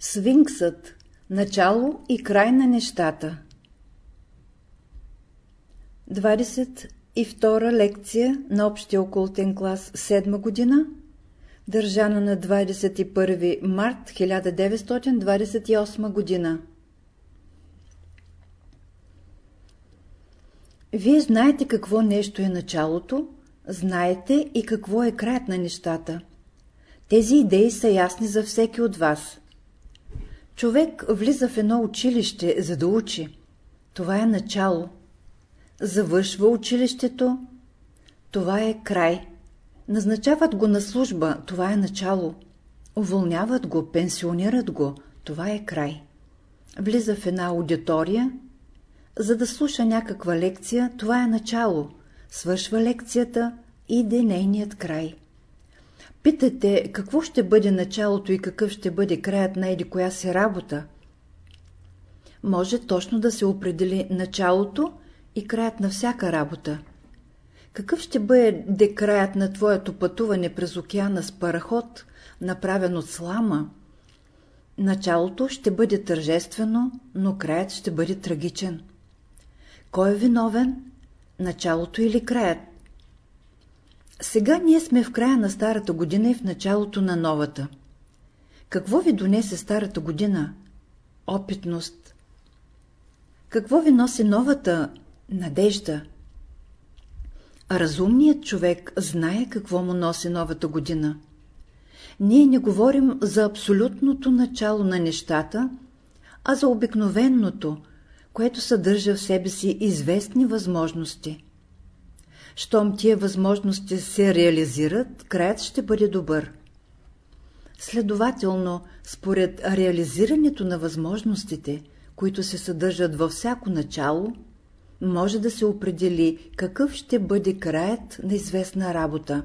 Свинксът – начало и край на нещата 22 лекция на общия окултен клас 7 година, държана на 21 март 1928 година. Вие знаете какво нещо е началото, знаете и какво е краят на нещата. Тези идеи са ясни за всеки от вас. Човек влиза в едно училище, за да учи. Това е начало. Завършва училището. Това е край. Назначават го на служба. Това е начало. Уволняват го, пенсионират го. Това е край. Влиза в една аудитория. За да слуша някаква лекция, това е начало. Свършва лекцията и иде нейният край. Питате, какво ще бъде началото и какъв ще бъде краят на еди коя си работа? Може точно да се определи началото и краят на всяка работа. Какъв ще бъде краят на твоето пътуване през океана с параход, направен от слама? Началото ще бъде тържествено, но краят ще бъде трагичен. Кой е виновен? Началото или краят? Сега ние сме в края на старата година и в началото на новата. Какво ви донесе старата година? Опитност. Какво ви носи новата надежда? Разумният човек знае какво му носи новата година. Ние не говорим за абсолютното начало на нещата, а за обикновеното, което съдържа в себе си известни възможности. Щом тия възможности се реализират, краят ще бъде добър. Следователно, според реализирането на възможностите, които се съдържат във всяко начало, може да се определи какъв ще бъде краят на известна работа.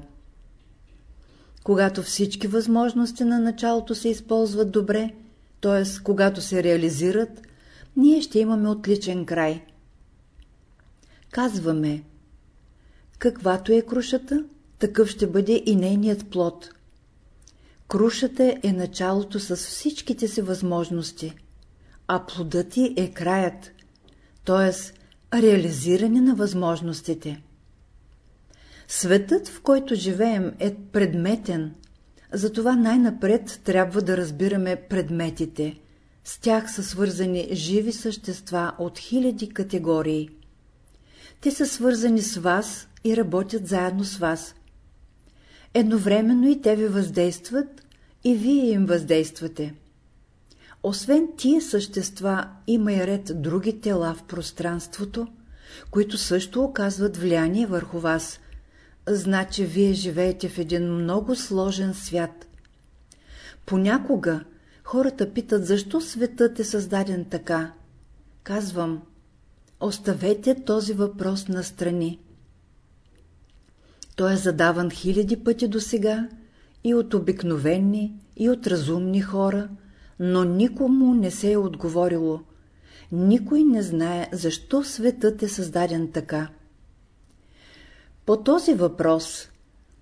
Когато всички възможности на началото се използват добре, т.е. когато се реализират, ние ще имаме отличен край. Казваме, каквато е крушата, такъв ще бъде и нейният плод. Крушата е началото с всичките си възможности, а плодът ти е краят, т.е. реализиране на възможностите. Светът, в който живеем, е предметен, затова най-напред трябва да разбираме предметите. С тях са свързани живи същества от хиляди категории. Те са свързани с вас и работят заедно с вас. Едновременно и те ви въздействат, и вие им въздействате. Освен тия същества, има и ред други тела в пространството, които също оказват влияние върху вас. Значи вие живеете в един много сложен свят. Понякога хората питат, защо светът е създаден така. Казвам, оставете този въпрос на страни. Той е задаван хиляди пъти до сега и от обикновени, и от разумни хора, но никому не се е отговорило. Никой не знае, защо светът е създаден така. По този въпрос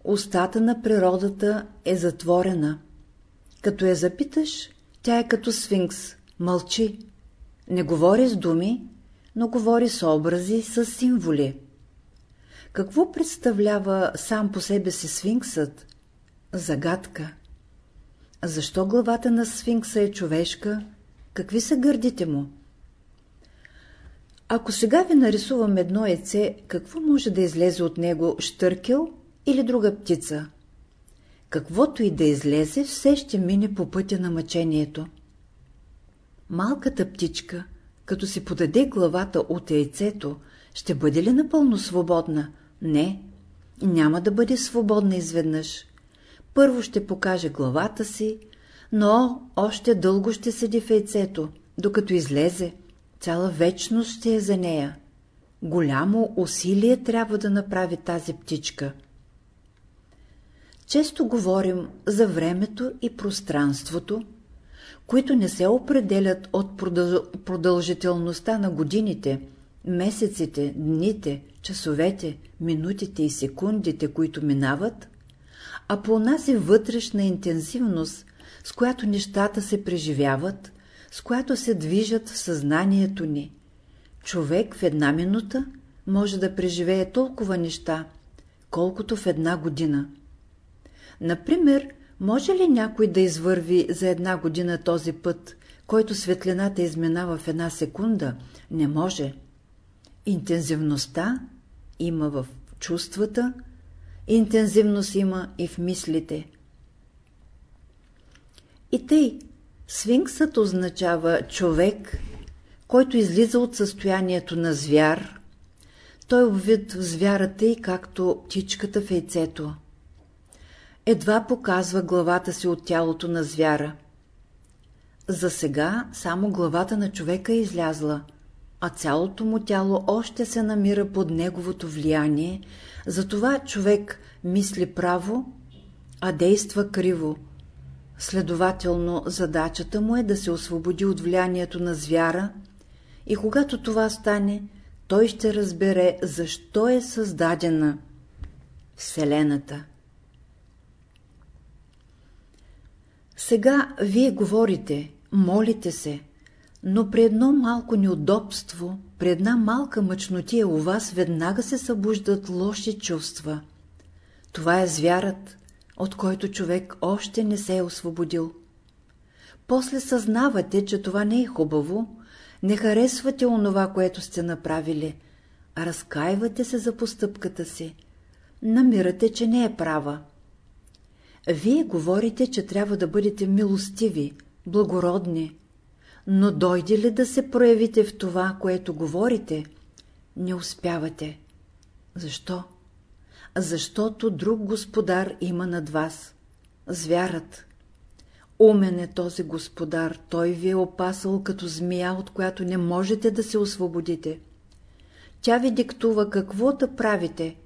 устата на природата е затворена. Като я запиташ, тя е като сфинкс, мълчи. Не говори с думи, но говори с образи, с символи. Какво представлява сам по себе си сфинксът? Загадка. Защо главата на сфинкса е човешка? Какви са гърдите му? Ако сега ви нарисувам едно яйце, какво може да излезе от него штъркел или друга птица? Каквото и да излезе, все ще мине по пътя на мъчението. Малката птичка, като си подаде главата от яйцето, ще бъде ли напълно свободна? Не, няма да бъде свободна изведнъж. Първо ще покаже главата си, но още дълго ще седи в яйцето, докато излезе. Цяла вечност ще е за нея. Голямо усилие трябва да направи тази птичка. Често говорим за времето и пространството, които не се определят от продължителността на годините, месеците, дните, часовете, минутите и секундите, които минават, а по онази вътрешна интензивност, с която нещата се преживяват, с която се движат в съзнанието ни. Човек в една минута може да преживее толкова неща, колкото в една година. Например, може ли някой да извърви за една година този път, който светлината изминава в една секунда? Не може. Интензивността има в чувствата, интензивност има и в мислите. И тъй, свинксът означава човек, който излиза от състоянието на звяр, той обвит в звярата и както птичката в яйцето. Едва показва главата си от тялото на звяра. За сега само главата на човека е излязла, а цялото му тяло още се намира под неговото влияние, затова човек мисли право, а действа криво. Следователно, задачата му е да се освободи от влиянието на звяра и когато това стане, той ще разбере, защо е създадена Вселената. Сега вие говорите, молите се, но при едно малко неудобство, при една малка мъчнотия у вас веднага се събуждат лоши чувства. Това е звярат, от който човек още не се е освободил. После съзнавате, че това не е хубаво, не харесвате онова, което сте направили, а разкаивате се за постъпката си. Намирате, че не е права. Вие говорите, че трябва да бъдете милостиви, благородни, но дойде ли да се проявите в това, което говорите, не успявате. Защо? Защото друг господар има над вас. Звярат. Умен е този господар, той ви е опасал като змия, от която не можете да се освободите. Тя ви диктува какво да правите.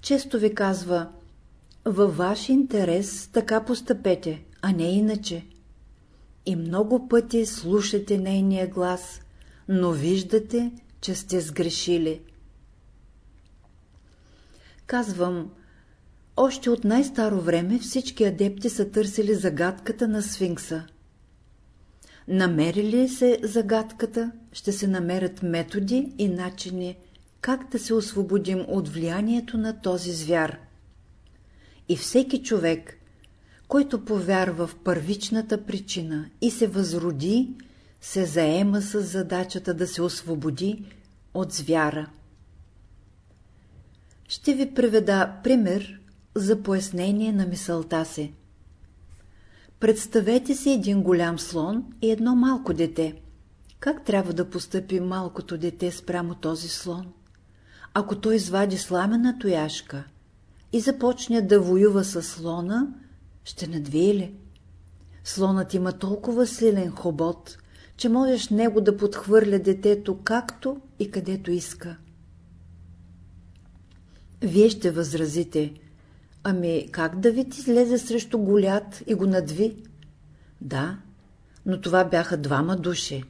Често ви казва, във ваш интерес така постъпете, а не иначе. И много пъти слушате нейния глас, но виждате, че сте сгрешили. Казвам, още от най-старо време всички адепти са търсили загадката на сфинкса. Намерили се загадката, ще се намерят методи и начини как да се освободим от влиянието на този звяр. И всеки човек, който повярва в първичната причина и се възроди, се заема с задачата да се освободи от звяра. Ще ви приведа пример за пояснение на мисълта си. Представете си един голям слон и едно малко дете. Как трябва да постъпи малкото дете спрямо този слон? Ако той извади сламена тояшка и започне да воюва с слона, ще надвие ли? Слонът има толкова силен хобот, че можеш него да подхвърля детето както и където иска. Вие ще възразите, ами как Давид излезе срещу голят и го надви? Да, но това бяха двама души,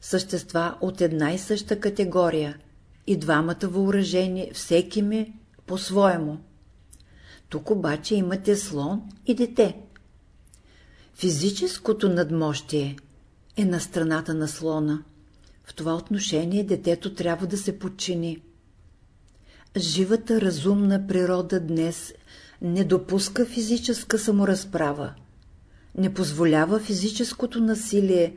същества от една и съща категория, и двамата въоръжени, всеки ми по-своему. Тук обаче имате слон и дете. Физическото надмощие е на страната на слона. В това отношение детето трябва да се подчини. Живата разумна природа днес не допуска физическа саморазправа, не позволява физическото насилие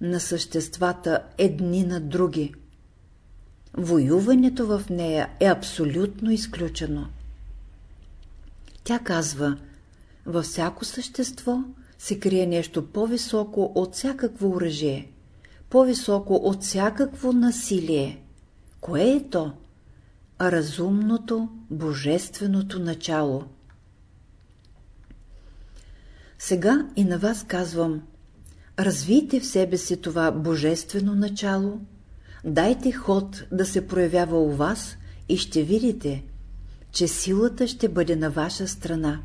на съществата едни на други. Воюването в нея е абсолютно изключено. Тя казва, във всяко същество се крие нещо по-високо от всякакво оръжие, по-високо от всякакво насилие. Кое е то? Разумното, божественото начало. Сега и на вас казвам, развийте в себе си това божествено начало, дайте ход да се проявява у вас и ще видите, че силата ще бъде на ваша страна.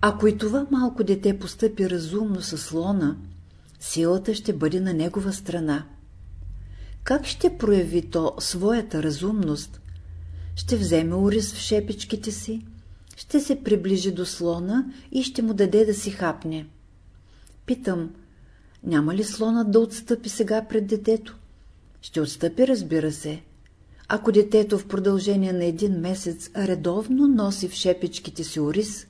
Ако и това малко дете постъпи разумно със слона, силата ще бъде на негова страна. Как ще прояви то своята разумност? Ще вземе урис в шепичките си, ще се приближи до слона и ще му даде да си хапне. Питам, няма ли слонът да отстъпи сега пред детето? Ще отстъпи, разбира се. Ако детето в продължение на един месец редовно носи в шепичките си ориз,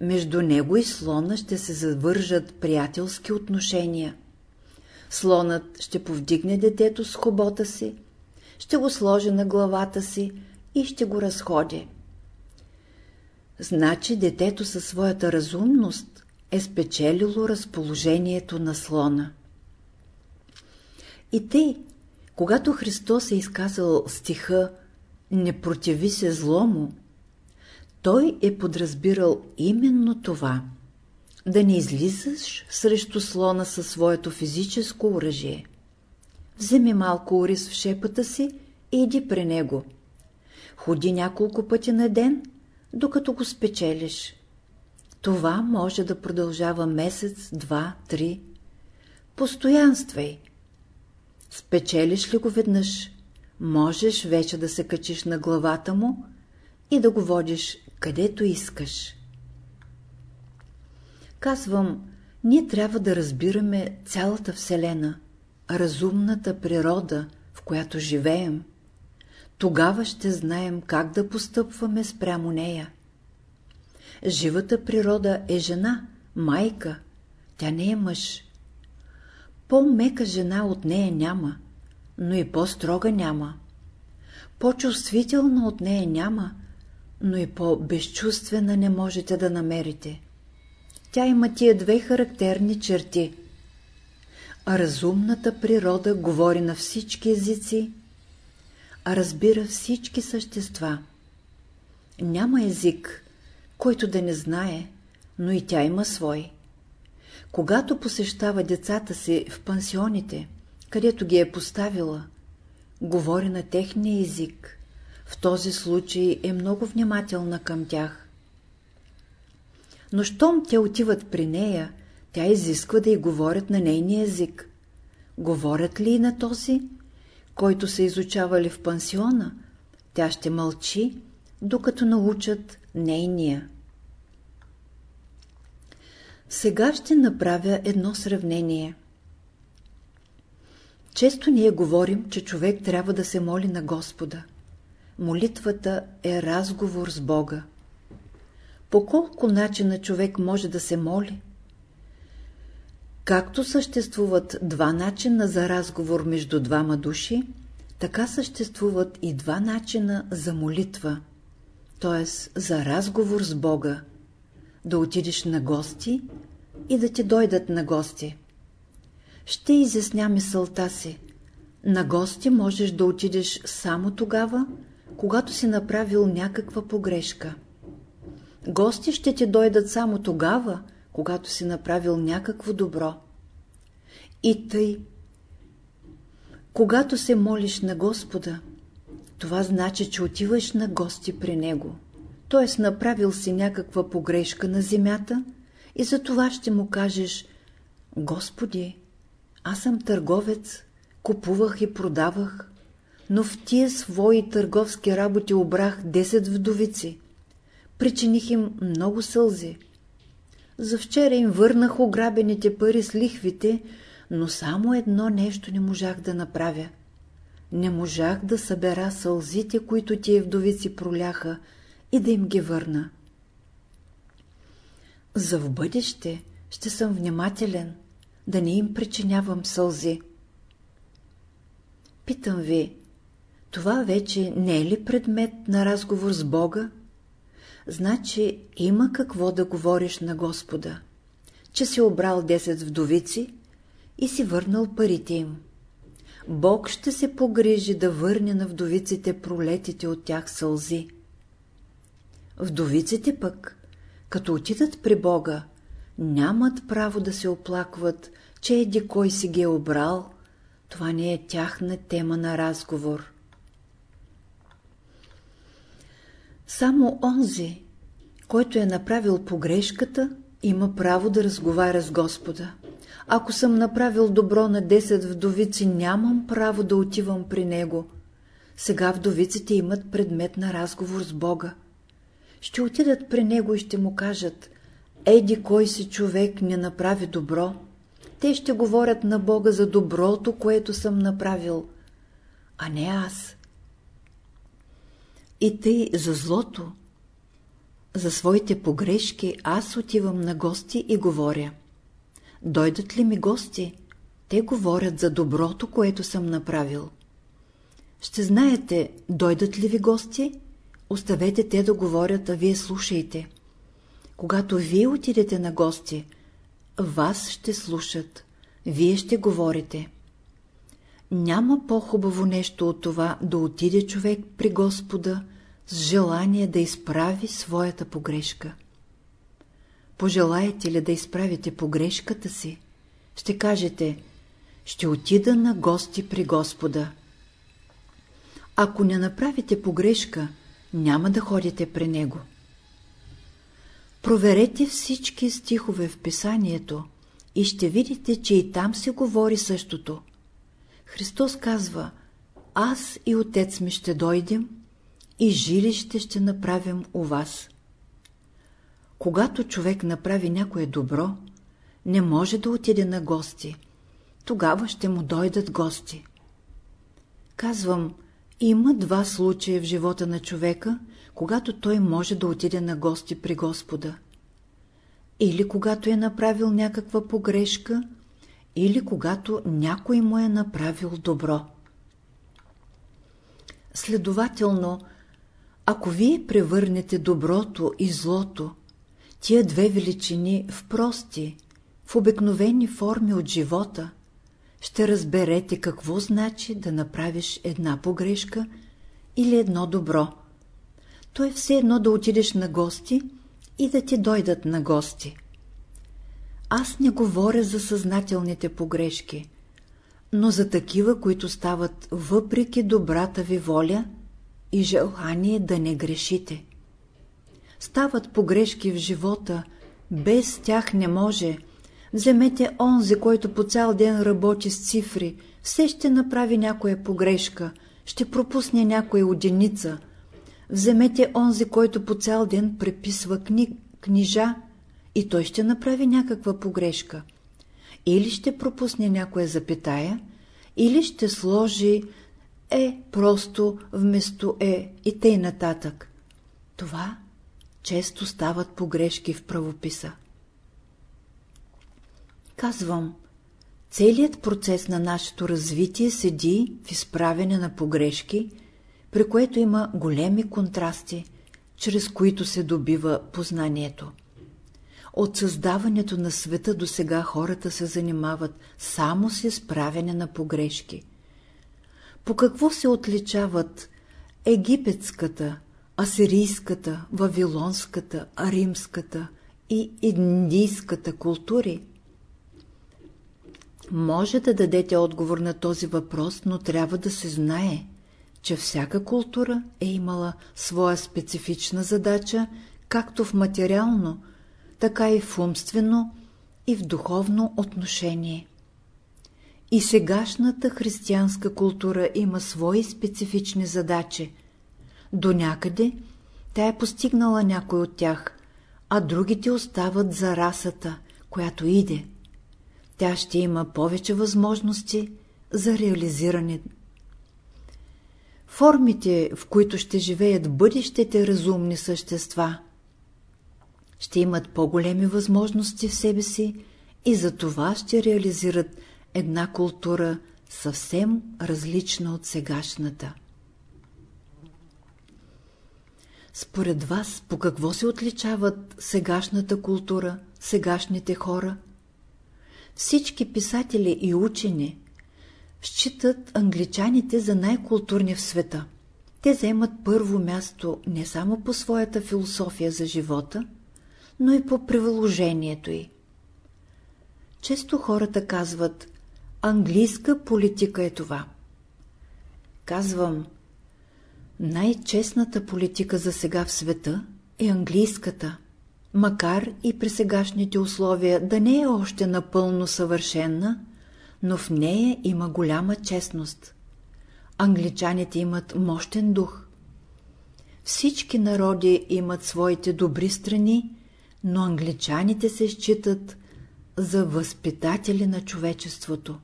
между него и слона ще се завържат приятелски отношения. Слонът ще повдигне детето с хобота си, ще го сложи на главата си и ще го разходи. Значи детето със своята разумност е спечелило разположението на слона. И тъй, когато Христос е изказал стиха «Не противи се злому», той е подразбирал именно това – да не излизаш срещу слона със своето физическо оръжие. Вземи малко ориз в шепата си и иди при него. Ходи няколко пъти на ден, докато го спечелиш. Това може да продължава месец, два, три. Постоянствай. Спечелиш ли го веднъж, можеш вече да се качиш на главата му и да го водиш където искаш. Казвам, ние трябва да разбираме цялата Вселена, разумната природа, в която живеем. Тогава ще знаем как да постъпваме спрямо нея. Живата природа е жена, майка, тя не е мъж. По-мека жена от нея няма, но и по-строга няма. По-чувствителна от нея няма, но и по-безчувствена не можете да намерите. Тя има тия две характерни черти. Разумната природа говори на всички езици, а разбира всички същества. Няма език, който да не знае, но и тя има свой. Когато посещава децата си в пансионите, където ги е поставила, говори на техния език, в този случай е много внимателна към тях. Но щом те отиват при нея, тя изисква да й говорят на нейния език. Говорят ли и на този, който са изучавали в пансиона, тя ще мълчи, докато научат нейния. Сега ще направя едно сравнение. Често ние говорим, че човек трябва да се моли на Господа. Молитвата е разговор с Бога. По колко начина човек може да се моли? Както съществуват два начина за разговор между двама души, така съществуват и два начина за молитва, т.е. за разговор с Бога, да отидеш на гости и да ти дойдат на гости. Ще изясня мисълта си. На гости можеш да отидеш само тогава, когато си направил някаква погрешка. Гости ще ти дойдат само тогава, когато си направил някакво добро. И тъй, когато се молиш на Господа, това значи, че отиваш на гости при Него, т.е. направил си някаква погрешка на земята и за това ще му кажеш Господи, аз съм търговец, купувах и продавах, но в тия свои търговски работи обрах 10 вдовици. Причиних им много сълзи. За вчера им върнах ограбените пари с лихвите, но само едно нещо не можах да направя. Не можах да събера сълзите, които тия вдовици проляха, и да им ги върна. За в бъдеще ще съм внимателен, да не им причинявам сълзи. Питам ви, това вече не е ли предмет на разговор с Бога? Значи има какво да говориш на Господа, че си обрал 10 вдовици и си върнал парите им. Бог ще се погрижи да върне на вдовиците пролетите от тях сълзи. Вдовиците пък, като отидат при Бога, нямат право да се оплакват, че еди кой си ги е обрал, това не е тяхна тема на разговор. Само онзи, който е направил погрешката, има право да разговаря с Господа. Ако съм направил добро на 10 вдовици, нямам право да отивам при него. Сега вдовиците имат предмет на разговор с Бога. Ще отидат при него и ще му кажат «Еди кой си човек не направи добро», те ще говорят на Бога за доброто, което съм направил, а не аз. И тъй за злото, за своите погрешки аз отивам на гости и говоря. Дойдат ли ми гости, те говорят за доброто, което съм направил. Ще знаете, дойдат ли ви гости, оставете те да говорят, а вие слушайте. Когато вие отидете на гости, вас ще слушат, вие ще говорите. Няма по-хубаво нещо от това да отиде човек при Господа с желание да изправи своята погрешка. Пожелаете ли да изправите погрешката си, ще кажете, ще отида на гости при Господа. Ако не направите погрешка, няма да ходите при Него. Проверете всички стихове в писанието и ще видите, че и там се говори същото. Христос казва, аз и Отец ми ще дойдем и жилище ще направим у вас. Когато човек направи някое добро, не може да отиде на гости. Тогава ще му дойдат гости. Казвам, има два случая в живота на човека, когато той може да отиде на гости при Господа. Или когато е направил някаква погрешка, или когато някой му е направил добро. Следователно, ако вие превърнете доброто и злото, тия две величини в прости, в обикновени форми от живота, ще разберете какво значи да направиш една погрешка или едно добро. То е все едно да отидеш на гости и да ти дойдат на гости. Аз не говоря за съзнателните погрешки, но за такива, които стават въпреки добрата ви воля и желание да не грешите. Стават погрешки в живота, без тях не може. Вземете онзи, който по цял ден работи с цифри, все ще направи някоя погрешка, ще пропусне някоя единица. Вземете онзи, който по цял ден преписва кни... книжа, и той ще направи някаква погрешка. Или ще пропусне някоя запитая, или ще сложи е просто вместо е и тъй нататък. Това често стават погрешки в правописа. Казвам, целият процес на нашето развитие седи в изправене на погрешки, при което има големи контрасти, чрез които се добива познанието. От създаването на света до сега хората се занимават само с изправяне на погрешки. По какво се отличават египетската, асирийската, вавилонската, римската и индийската култури? Може да дадете отговор на този въпрос, но трябва да се знае, че всяка култура е имала своя специфична задача, както в материално, така и в умствено и в духовно отношение. И сегашната християнска култура има свои специфични задачи. До някъде тя е постигнала някой от тях, а другите остават за расата, която иде. Тя ще има повече възможности за реализиране. Формите, в които ще живеят бъдещите разумни същества – ще имат по-големи възможности в себе си и за това ще реализират една култура съвсем различна от сегашната. Според вас, по какво се отличават сегашната култура, сегашните хора? Всички писатели и учени считат англичаните за най-културни в света. Те заемат първо място не само по своята философия за живота, но и по приложението й. Често хората казват «Английска политика е това». Казвам най-честната политика за сега в света е английската, макар и при сегашните условия да не е още напълно съвършенна, но в нея има голяма честност. Англичаните имат мощен дух. всички народи имат своите добри страни, но англичаните се считат за възпитатели на човечеството.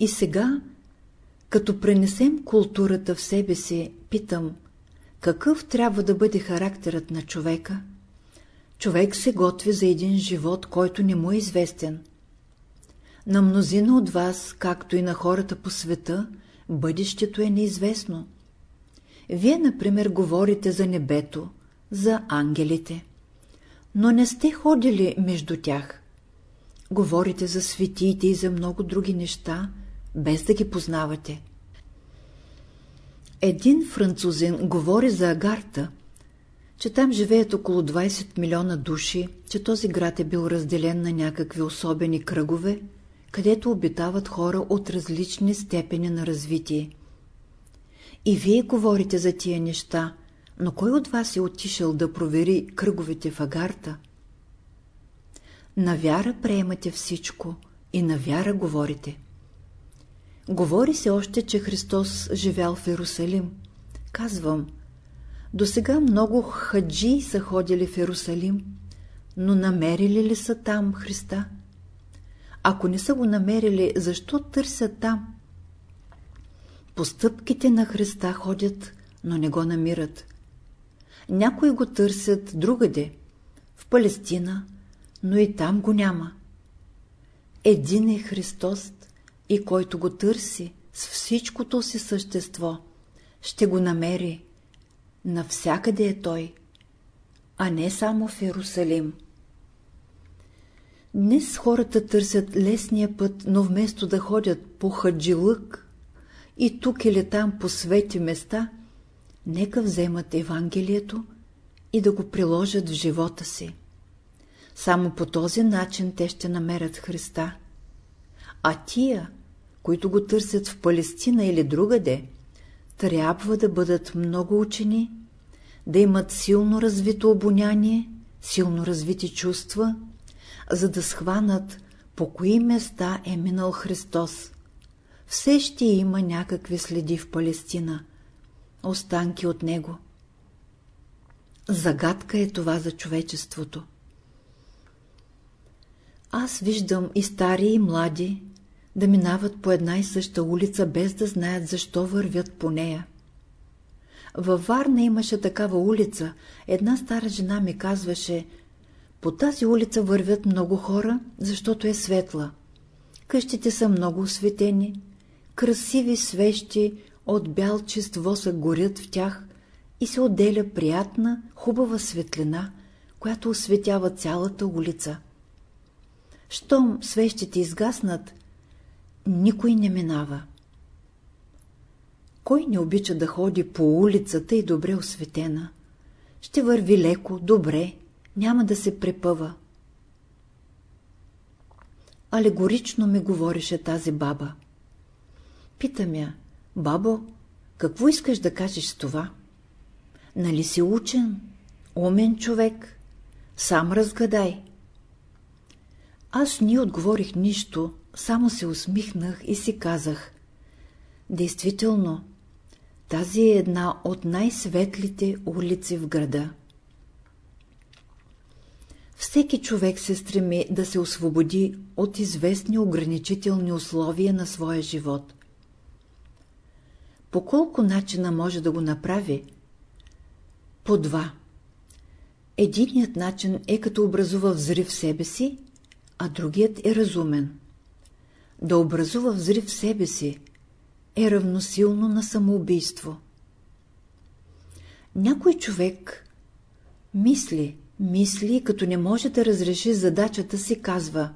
И сега, като пренесем културата в себе си, питам, какъв трябва да бъде характерът на човека? Човек се готви за един живот, който не му е известен. На мнозина от вас, както и на хората по света, бъдещето е неизвестно. Вие, например, говорите за небето, за ангелите, но не сте ходили между тях. Говорите за светиите и за много други неща, без да ги познавате. Един французин говори за Агарта, че там живеят около 20 милиона души, че този град е бил разделен на някакви особени кръгове, където обитават хора от различни степени на развитие. И вие говорите за тия неща, но кой от вас е отишъл да провери кръговете в Агарта? На вяра приемате всичко и на вяра говорите. Говори се още, че Христос живял в Иерусалим. Казвам, до сега много хаджи са ходили в Иерусалим, но намерили ли са там Христа? Ако не са го намерили, защо търсят там? Постъпките на Христа ходят, но не го намират. Някои го търсят другаде, в Палестина, но и там го няма. Един е Христос и който го търси с всичкото си същество, ще го намери. Навсякъде е Той, а не само в Иерусалим. Днес хората търсят лесния път, но вместо да ходят по хаджилък и тук или там по свети места, нека вземат Евангелието и да го приложат в живота си. Само по този начин те ще намерят Христа. А тия, които го търсят в Палестина или другаде, трябва да бъдат много учени, да имат силно развито обоняние, силно развити чувства, за да схванат по кои места е минал Христос. Все ще има някакви следи в Палестина, останки от Него. Загадка е това за човечеството. Аз виждам и стари и млади да минават по една и съща улица, без да знаят защо вървят по нея. Във Варна имаше такава улица. Една стара жена ми казваше, по тази улица вървят много хора, защото е светла. Къщите са много осветени, красиви свещи от бял чист восък горят в тях и се отделя приятна, хубава светлина, която осветява цялата улица. Щом свещите изгаснат, никой не минава. Кой не обича да ходи по улицата и добре осветена? Ще върви леко, добре, няма да се препъва. Алегорично ми говореше тази баба. Питам я, бабо, какво искаш да кажеш с това? Нали си учен, умен човек? Сам разгадай. Аз ни отговорих нищо, само се усмихнах и си казах. Действително, тази е една от най-светлите улици в града. Всеки човек се стреми да се освободи от известни ограничителни условия на своя живот. По колко начина може да го направи? По два. Единият начин е като образува взрив в себе си, а другият е разумен. Да образува взрив в себе си е равносилно на самоубийство. Някой човек мисли, мисли като не може да разреши задачата си, казва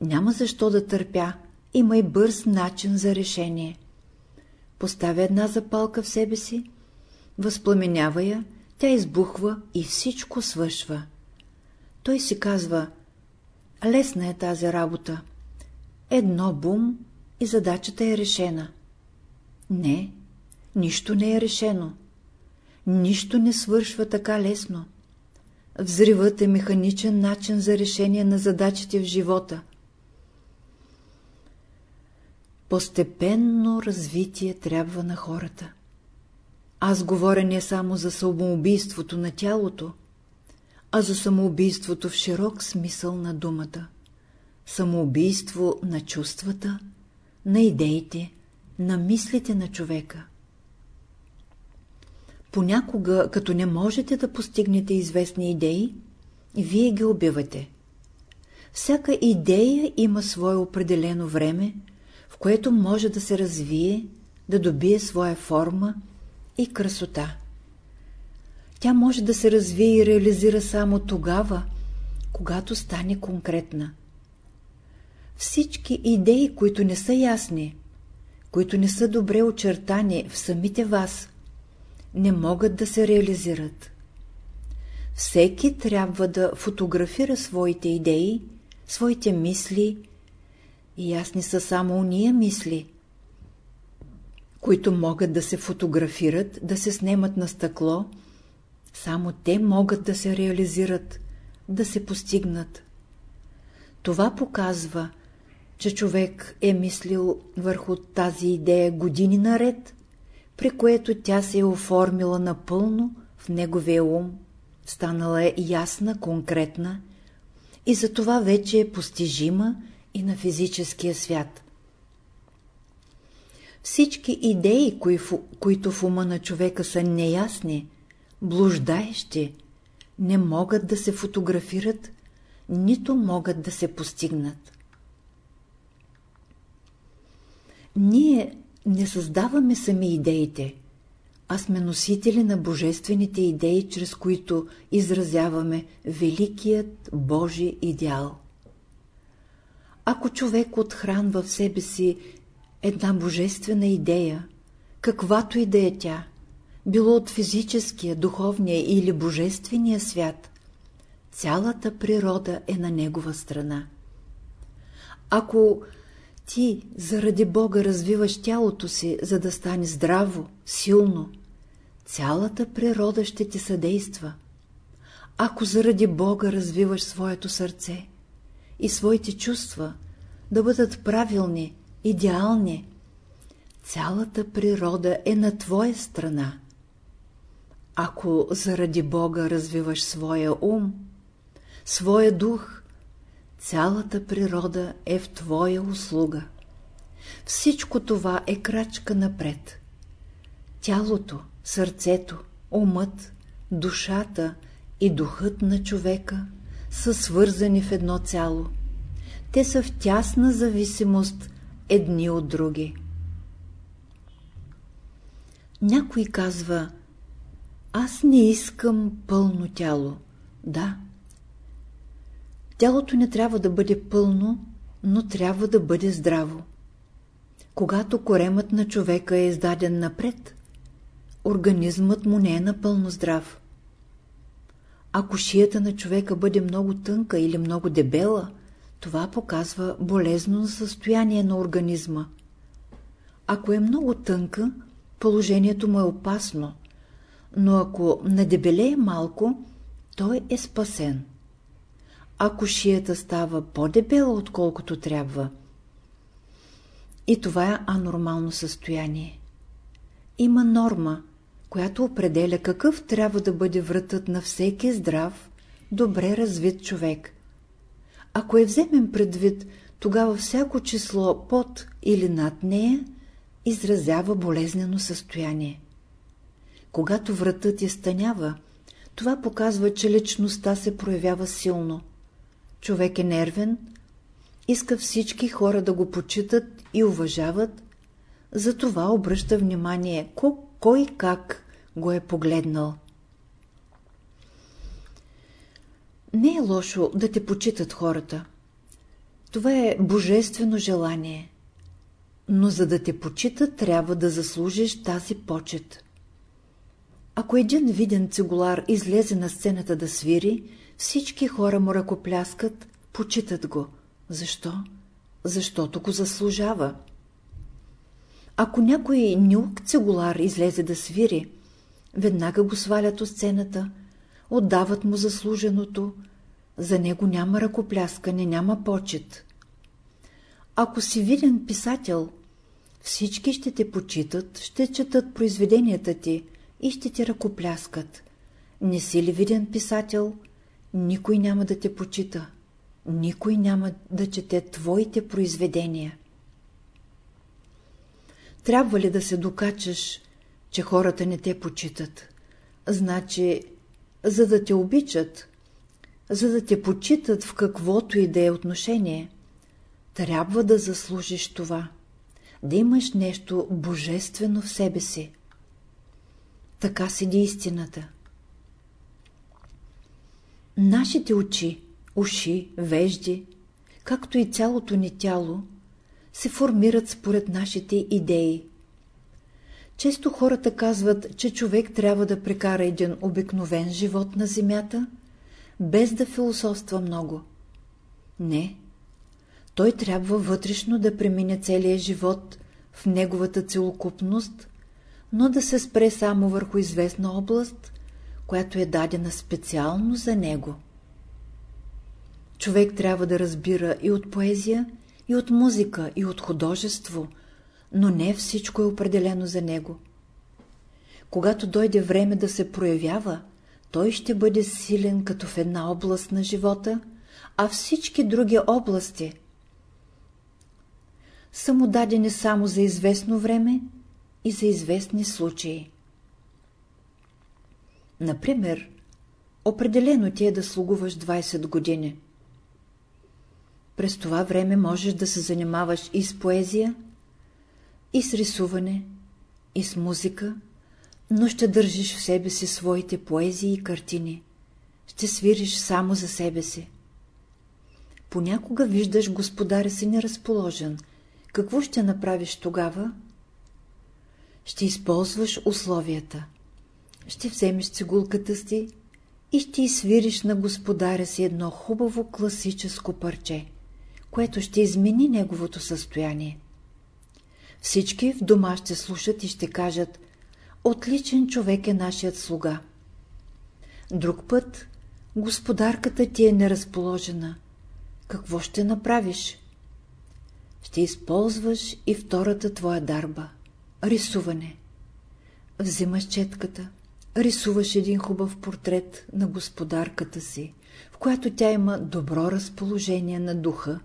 Няма защо да търпя, има и бърз начин за решение. Поставя една запалка в себе си, възпламенява я, тя избухва и всичко свършва. Той си казва Лесна е тази работа. Едно бум и задачата е решена. Не, нищо не е решено. Нищо не свършва така лесно. Взривът е механичен начин за решение на задачите в живота. Постепенно развитие трябва на хората. Аз говоря не само за самоубийството на тялото, а за самоубийството в широк смисъл на думата. Самоубийство на чувствата, на идеите, на мислите на човека. Понякога, като не можете да постигнете известни идеи, вие ги убивате. Всяка идея има свое определено време, в което може да се развие, да добие своя форма и красота. Тя може да се развие и реализира само тогава, когато стане конкретна. Всички идеи, които не са ясни, които не са добре очертани в самите вас, не могат да се реализират. Всеки трябва да фотографира своите идеи, своите мисли, и ясни са само уния мисли, които могат да се фотографират, да се снемат на стъкло, само те могат да се реализират, да се постигнат. Това показва, че човек е мислил върху тази идея години наред, при което тя се е оформила напълно в неговия ум, станала е ясна, конкретна и затова вече е постижима и на физическия свят. Всички идеи, кои, които в ума на човека са неясни, блуждаещи, не могат да се фотографират, нито могат да се постигнат. Ние не създаваме сами идеите, а сме носители на божествените идеи, чрез които изразяваме великият Божи идеал. Ако човек отхранва в себе си една божествена идея, каквато и да е тя, било от физическия, духовния или божествения свят, цялата природа е на негова страна. Ако ти заради Бога развиваш тялото си, за да стане здраво, силно, цялата природа ще ти съдейства. Ако заради Бога развиваш своето сърце и своите чувства да бъдат правилни, идеални, цялата природа е на твоя страна. Ако заради Бога развиваш своя ум, своя дух, цялата природа е в твоя услуга. Всичко това е крачка напред. Тялото, сърцето, умът, душата и духът на човека са свързани в едно цяло. Те са в тясна зависимост едни от други. Някой казва, аз не искам пълно тяло. Да. Тялото не трябва да бъде пълно, но трябва да бъде здраво. Когато коремът на човека е издаден напред, организмът му не е напълно здрав. Ако шията на човека бъде много тънка или много дебела, това показва болезно състояние на организма. Ако е много тънка, положението му е опасно, но ако надебелее малко, той е спасен. Ако шията става по-дебела, отколкото трябва, и това е анормално състояние. Има норма, която определя какъв трябва да бъде вратът на всеки здрав, добре развит човек. Ако е вземем предвид, тогава всяко число под или над нея изразява болезнено състояние. Когато вратът я станява, това показва, че личността се проявява силно. Човек е нервен, иска всички хора да го почитат и уважават, затова обръща внимание кой как го е погледнал. Не е лошо да те почитат хората. Това е божествено желание. Но за да те почитат, трябва да заслужиш тази почет. Ако един виден цигулар излезе на сцената да свири, всички хора му ръкопляскат, почитат го. Защо? Защото го заслужава. Ако някой нюк цигулар излезе да свири, веднага го свалят от сцената, отдават му заслуженото, за него няма ръкопляскане, няма почет. Ако си виден писател, всички ще те почитат, ще четат произведенията ти и ще ти ръкопляскат. Не си ли виден писател, никой няма да те почита, никой няма да чете твоите произведения. Трябва ли да се докачаш, че хората не те почитат? Значи, за да те обичат, за да те почитат в каквото и да е отношение, трябва да заслужиш това, да имаш нещо божествено в себе си. Така седи истината. Нашите очи, уши, вежди, както и цялото ни тяло, се формират според нашите идеи. Често хората казват, че човек трябва да прекара един обикновен живот на земята, без да философства много. Не. Той трябва вътрешно да премине целия живот в неговата целокупност, но да се спре само върху известна област, която е дадена специално за него. Човек трябва да разбира и от поезия, и от музика, и от художество, но не всичко е определено за него. Когато дойде време да се проявява, той ще бъде силен като в една област на живота, а всички други области са му дадени само за известно време и за известни случаи. Например, определено ти е да слугуваш 20 години. През това време можеш да се занимаваш и с поезия, и с рисуване, и с музика, но ще държиш в себе си своите поезии и картини. Ще свириш само за себе си. Понякога виждаш господаря си неразположен. Какво ще направиш тогава? Ще използваш условията. Ще вземеш цигулката си и ще изсвириш на господаря си едно хубаво класическо парче, което ще измени неговото състояние. Всички в дома ще слушат и ще кажат Отличен човек е нашият слуга. Друг път господарката ти е неразположена. Какво ще направиш? Ще използваш и втората твоя дарба – рисуване. Взимаш четката, рисуваш един хубав портрет на господарката си, в която тя има добро разположение на духа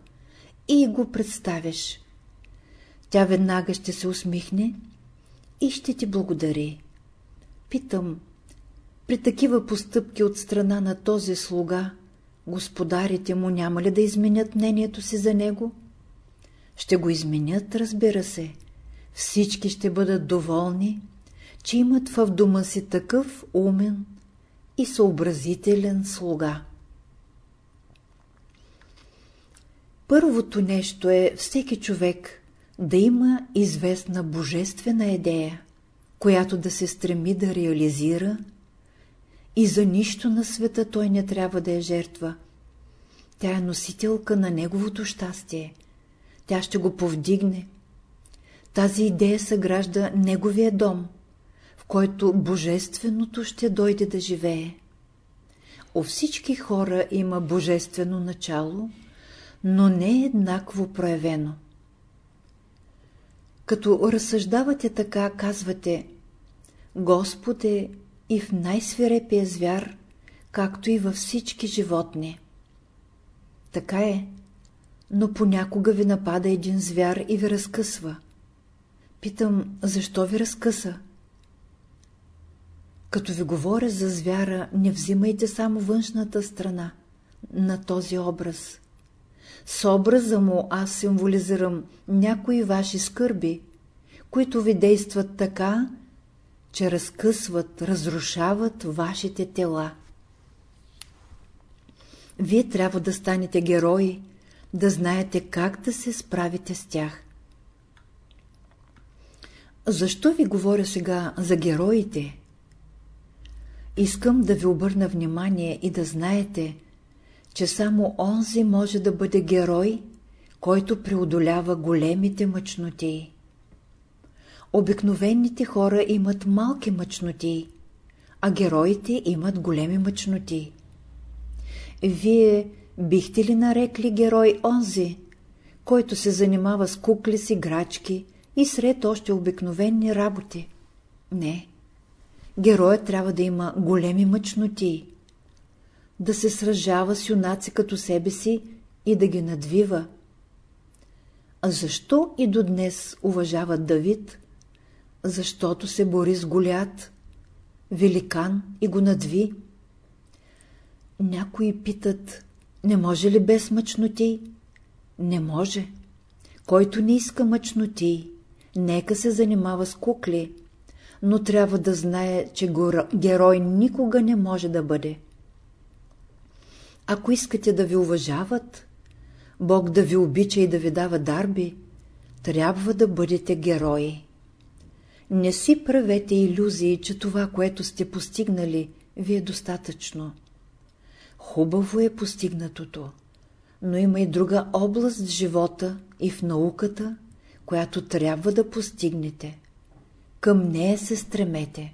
и го представяш. Тя веднага ще се усмихне и ще ти благодари. Питам, при такива постъпки от страна на този слуга, господарите му няма ли да изменят мнението си за него? Ще го изменят, разбира се. Всички ще бъдат доволни, че имат в дома си такъв умен и съобразителен слуга. Първото нещо е всеки човек да има известна божествена идея, която да се стреми да реализира и за нищо на света той не трябва да е жертва. Тя е носителка на неговото щастие. Тя ще го повдигне. Тази идея съгражда неговия дом, който божественото ще дойде да живее. У всички хора има божествено начало, но не е еднакво проявено. Като разсъждавате така, казвате Господ е и в най-свирепия звяр, както и във всички животни. Така е, но понякога ви напада един звяр и ви разкъсва. Питам, защо ви разкъса? Като ви говоря за звяра, не взимайте само външната страна на този образ. С образа му аз символизирам някои ваши скърби, които ви действат така, че разкъсват, разрушават вашите тела. Вие трябва да станете герои, да знаете как да се справите с тях. Защо ви говоря сега за героите? Искам да ви обърна внимание и да знаете, че само онзи може да бъде герой, който преодолява големите мъчноти. Обикновените хора имат малки мъчноти, а героите имат големи мъчноти. Вие бихте ли нарекли герой онзи, който се занимава с кукли с играчки и сред още обикновени работи? Не. Героят трябва да има големи мъчноти, да се сражава с юнаци като себе си и да ги надвива. А защо и до днес уважават Давид? Защото се бори с голят, великан и го надви. Някои питат, не може ли без мъчноти? Не може. Който не иска мъчноти, нека се занимава с кукли, но трябва да знае, че герой никога не може да бъде. Ако искате да ви уважават, Бог да ви обича и да ви дава дарби, трябва да бъдете герои. Не си правете иллюзии, че това, което сте постигнали, ви е достатъчно. Хубаво е постигнатото, но има и друга област в живота и в науката, която трябва да постигнете. Към нея се стремете.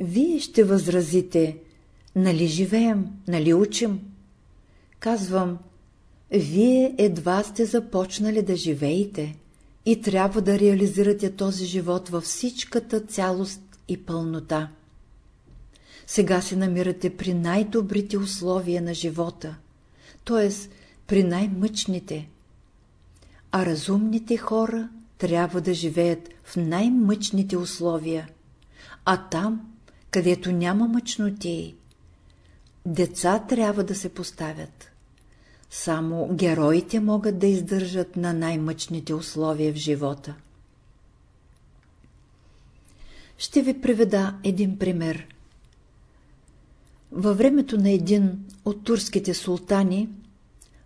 Вие ще възразите, нали живеем, нали учим? Казвам, вие едва сте започнали да живеете и трябва да реализирате този живот във всичката цялост и пълнота. Сега се намирате при най-добрите условия на живота, т.е. при най-мъчните. А разумните хора трябва да живеят в най-мъчните условия, а там, където няма мъчноти, деца трябва да се поставят. Само героите могат да издържат на най-мъчните условия в живота. Ще ви приведа един пример. Във времето на един от турските султани,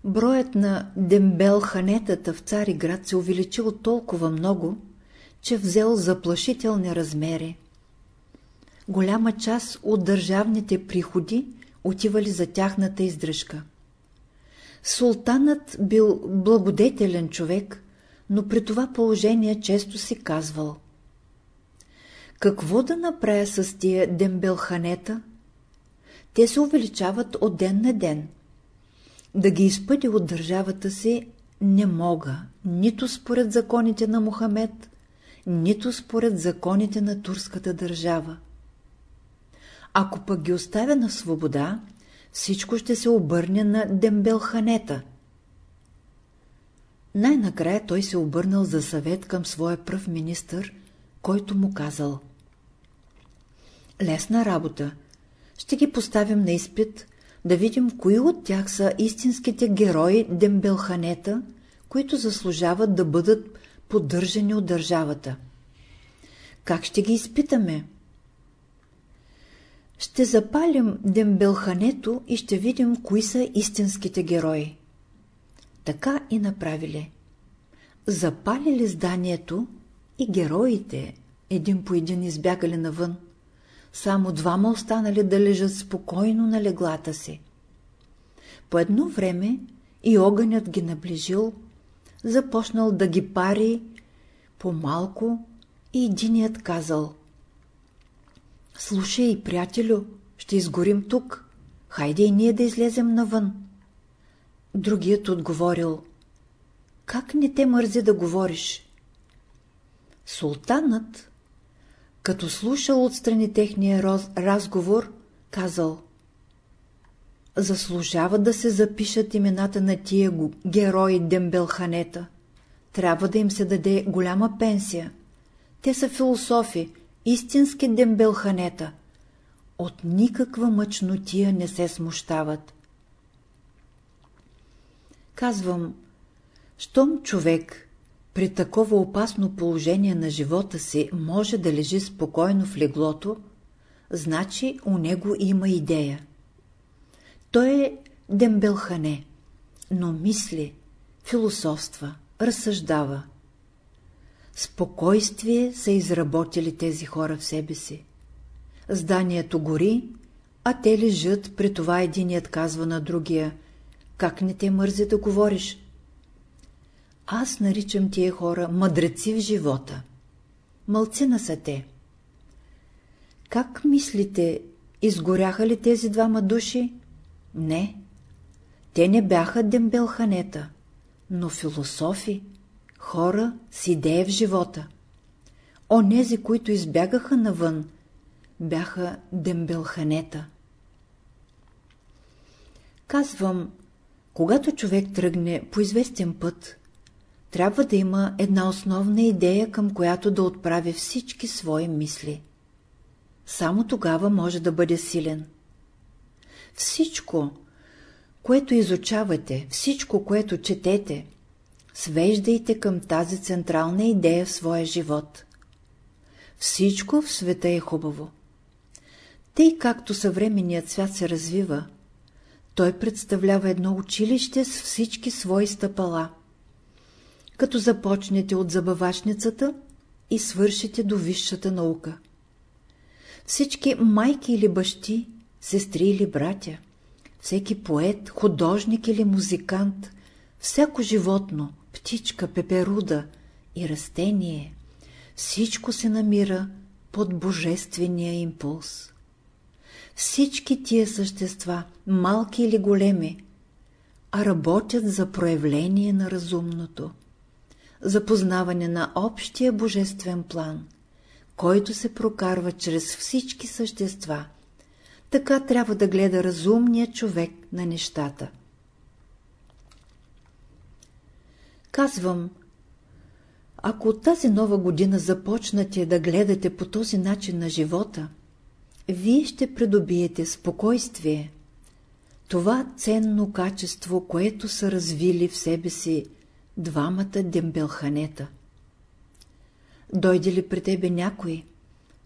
броят на дембелханетата в Цариград се увеличил толкова много, че взел заплашителни размери. Голяма част от държавните приходи отивали за тяхната издръжка. Султанът бил благодетелен човек, но при това положение често си казвал Какво да направя с тия дембелханета? Те се увеличават от ден на ден. Да ги изпъди от държавата си не мога, нито според законите на Мохамед, нито според законите на турската държава. Ако пък ги оставя на свобода, всичко ще се обърне на Дембелханета. Най-накрая той се обърнал за съвет към своя пръв министър, който му казал Лесна работа. Ще ги поставим на изпит, да видим кои от тях са истинските герои Дембелханета, които заслужават да бъдат поддържани от държавата. Как ще ги изпитаме? Ще запалим дембелхането и ще видим кои са истинските герои. Така и направили. Запалили зданието и героите един по един избягали навън. Само двама останали да лежат спокойно на леглата си. По едно време и огънят ги наближил, започнал да ги пари по-малко и единият казал Слушай, приятелю, ще изгорим тук. Хайде и ние да излезем навън. Другият отговорил. Как не те мързи да говориш? Султанът, като слушал отстрани техния разговор, казал Заслужава да се запишат имената на тия герои Дембелханета. Трябва да им се даде голяма пенсия. Те са философи, истински дембелханета, от никаква мъчнотия не се смущават. Казвам, щом човек при такова опасно положение на живота си може да лежи спокойно в леглото, значи у него има идея. Той е дембелхане, но мисли, философства, разсъждава. Спокойствие са изработили тези хора в себе си. Зданието гори, а те лежат, при това единият казва на другия, как не те мързи да говориш? Аз наричам тия хора мъдреци в живота. Мълцина са те. Как мислите, изгоряха ли тези двама души? Не. Те не бяха дембелханета, но философи, хора с идея в живота. онези, които избягаха навън, бяха дембелханета. Казвам, когато човек тръгне по известен път, трябва да има една основна идея, към която да отправи всички свои мисли. Само тогава може да бъде силен. Всичко, което изучавате, всичко, което четете, свеждайте към тази централна идея в своя живот. Всичко в света е хубаво. Тъй както съвременният свят се развива, той представлява едно училище с всички свои стъпала. Като започнете от забавашницата и свършите до висшата наука. Всички майки или бащи, сестри или братя, всеки поет, художник или музикант, всяко животно, птичка, пеперуда и растение, всичко се намира под божествения импулс. Всички тия същества, малки или големи, а работят за проявление на разумното, за познаване на общия божествен план, който се прокарва чрез всички същества. Така трябва да гледа разумният човек на нещата. Казвам, ако от тази нова година започнате да гледате по този начин на живота, вие ще придобиете спокойствие. Това ценно качество, което са развили в себе си двамата дембелханета. Дойде ли при тебе някой,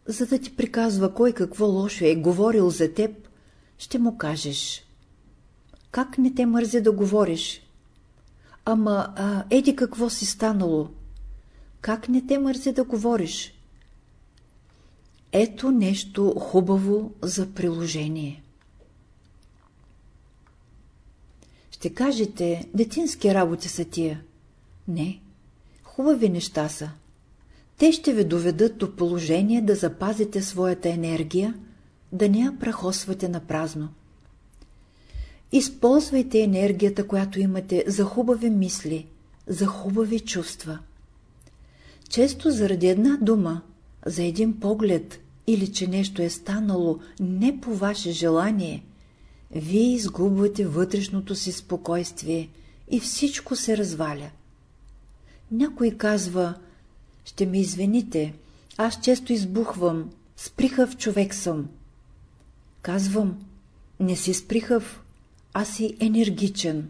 за да ти приказва кой какво лошо е говорил за теб, ще му кажеш. Как не те мързи да говориш? Ама, а, еди какво си станало? Как не те мързи да говориш? Ето нещо хубаво за приложение. Ще кажете, детински работи са тия. Не, хубави неща са. Те ще ви доведат до положение да запазите своята енергия, да не я прахосвате на празно. Използвайте енергията, която имате за хубави мисли, за хубави чувства. Често заради една дума, за един поглед или че нещо е станало не по ваше желание, вие изгубвате вътрешното си спокойствие и всичко се разваля. Някой казва, ще ме извините, аз често избухвам, сприхав човек съм. Казвам, не си сприхав, а си енергичен.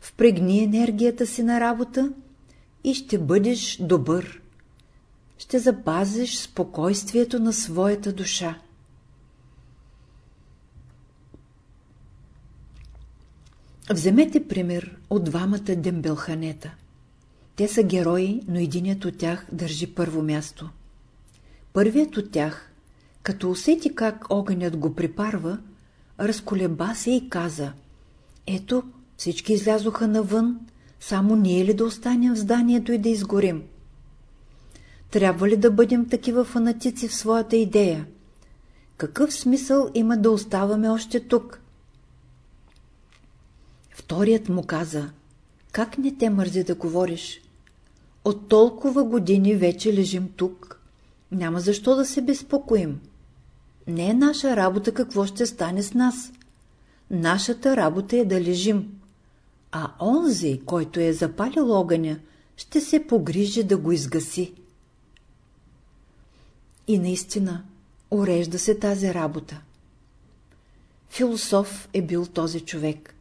Впрегни енергията си на работа и ще бъдеш добър. Ще запазиш спокойствието на своята душа. Вземете пример от двамата дембелханета. Те са герои, но единият от тях държи първо място. Първият от тях, като усети как огънят го припарва, разколеба се и каза «Ето, всички излязоха навън, само ние ли да останем в зданието и да изгорим?» Трябва ли да бъдем такива фанатици в своята идея? Какъв смисъл има да оставаме още тук? Вторият му каза, как не те мързи да говориш? От толкова години вече лежим тук. Няма защо да се безпокоим. Не е наша работа какво ще стане с нас. Нашата работа е да лежим. А онзи, който е запалил огъня, ще се погрижи да го изгаси. И наистина, урежда се тази работа. Философ е бил този човек.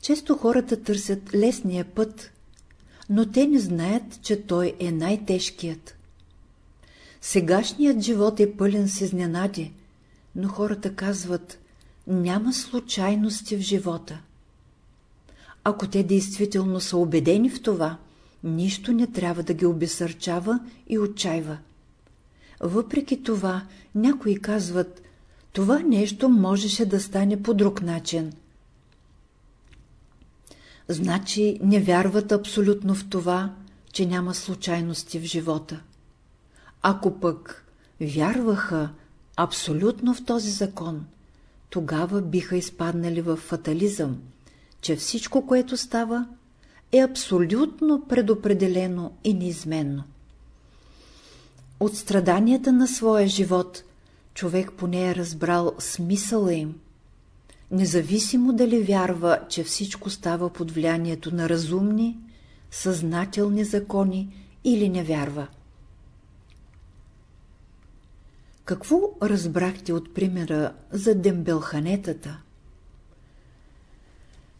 Често хората търсят лесния път, но те не знаят, че той е най-тежкият. Сегашният живот е пълен с изненади, но хората казват, няма случайности в живота. Ако те действително са убедени в това, нищо не трябва да ги обесърчава и отчаива. Въпреки това, някои казват, това нещо можеше да стане по друг начин. Значи не вярват абсолютно в това, че няма случайности в живота. Ако пък вярваха абсолютно в този закон, тогава биха изпаднали в фатализъм, че всичко, което става, е абсолютно предопределено и неизменно. От страданията на своя живот човек поне е разбрал смисъла им. Независимо дали вярва, че всичко става под влиянието на разумни, съзнателни закони или не вярва. Какво разбрахте от примера за дембелханетата?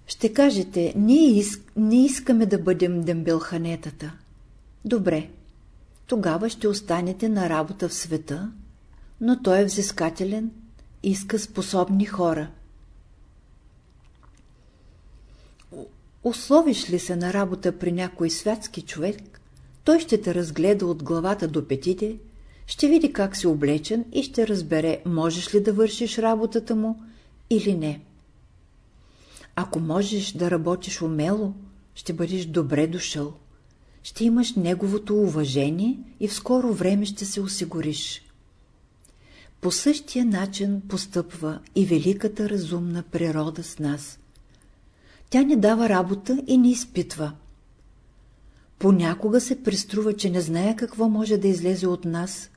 Ще кажете, ние иск, не искаме да бъдем дембелханетата. Добре, тогава ще останете на работа в света, но той е взискателен, иска способни хора. Условиш ли се на работа при някой святски човек, той ще те разгледа от главата до петите, ще види как си облечен и ще разбере, можеш ли да вършиш работата му или не. Ако можеш да работиш умело, ще бъдеш добре дошъл. Ще имаш неговото уважение и в скоро време ще се осигуриш. По същия начин постъпва и великата разумна природа с нас. Тя не дава работа и не изпитва. Понякога се преструва, че не знае какво може да излезе от нас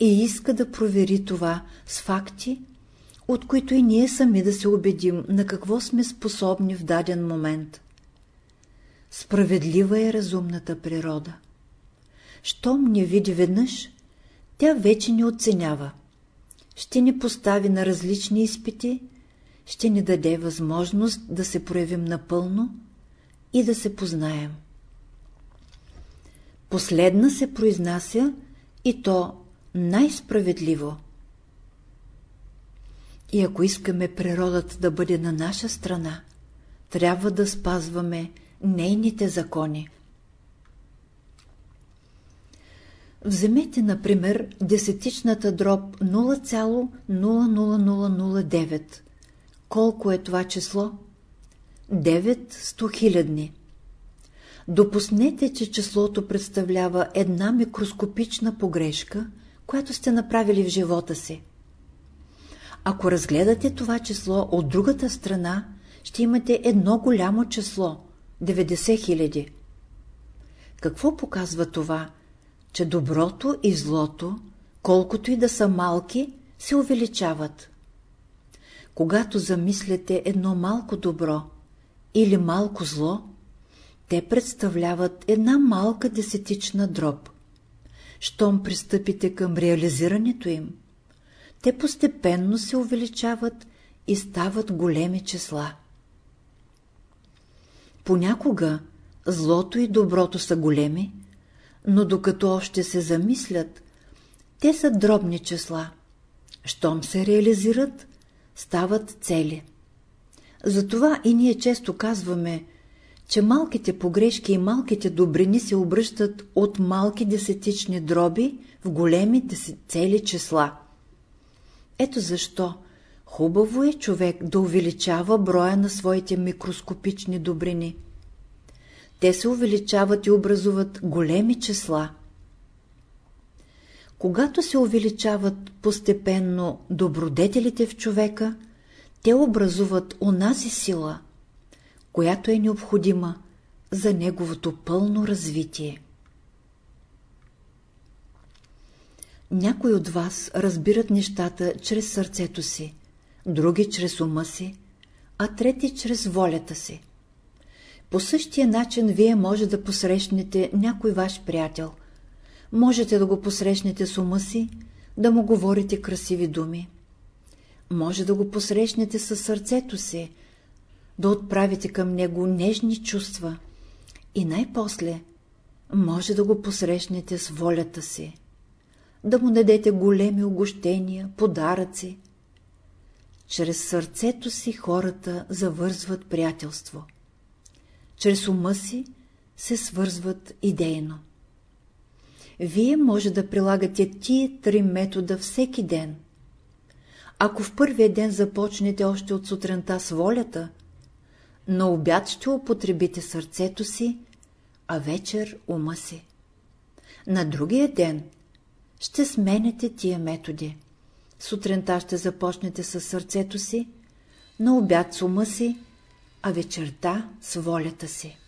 и иска да провери това с факти, от които и ние сами да се убедим на какво сме способни в даден момент. Справедлива е разумната природа. Щом ни види веднъж, тя вече ни оценява. Ще ни постави на различни изпити, ще ни даде възможност да се проявим напълно и да се познаем. Последна се произнася и то най-справедливо. И ако искаме природата да бъде на наша страна, трябва да спазваме нейните закони. Вземете, например, десетичната дроб 0,00009. Колко е това число? 9 стохилядни. Допуснете, че числото представлява една микроскопична погрешка, която сте направили в живота си. Ако разгледате това число от другата страна, ще имате едно голямо число – 90 000. Какво показва това? Че доброто и злото, колкото и да са малки, се увеличават. Когато замисляте едно малко добро или малко зло, те представляват една малка десетична дроб. Щом пристъпите към реализирането им, те постепенно се увеличават и стават големи числа. Понякога злото и доброто са големи, но докато още се замислят, те са дробни числа. Щом се реализират, стават цели. Затова и ние често казваме, че малките погрешки и малките добрини се обръщат от малки десетични дроби в големи цели числа. Ето защо хубаво е човек да увеличава броя на своите микроскопични добрини. Те се увеличават и образуват големи числа. Когато се увеличават постепенно добродетелите в човека, те образуват онази сила, която е необходима за неговото пълно развитие. Някои от вас разбират нещата чрез сърцето си, други чрез ума си, а трети чрез волята си. По същия начин вие може да посрещнете някой ваш приятел. Можете да го посрещнете с ума си, да му говорите красиви думи. Може да го посрещнете със сърцето си, да отправите към него нежни чувства и най-после може да го посрещнете с волята си да му дадете големи огощения, подаръци. Чрез сърцето си хората завързват приятелство. Чрез ума си се свързват идейно. Вие може да прилагате тия три метода всеки ден. Ако в първия ден започнете още от сутринта с волята, на обяд ще употребите сърцето си, а вечер ума си. На другия ден ще сменете тия методи. Сутринта ще започнете с сърцето си, на обяд с ума си, а вечерта с волята си.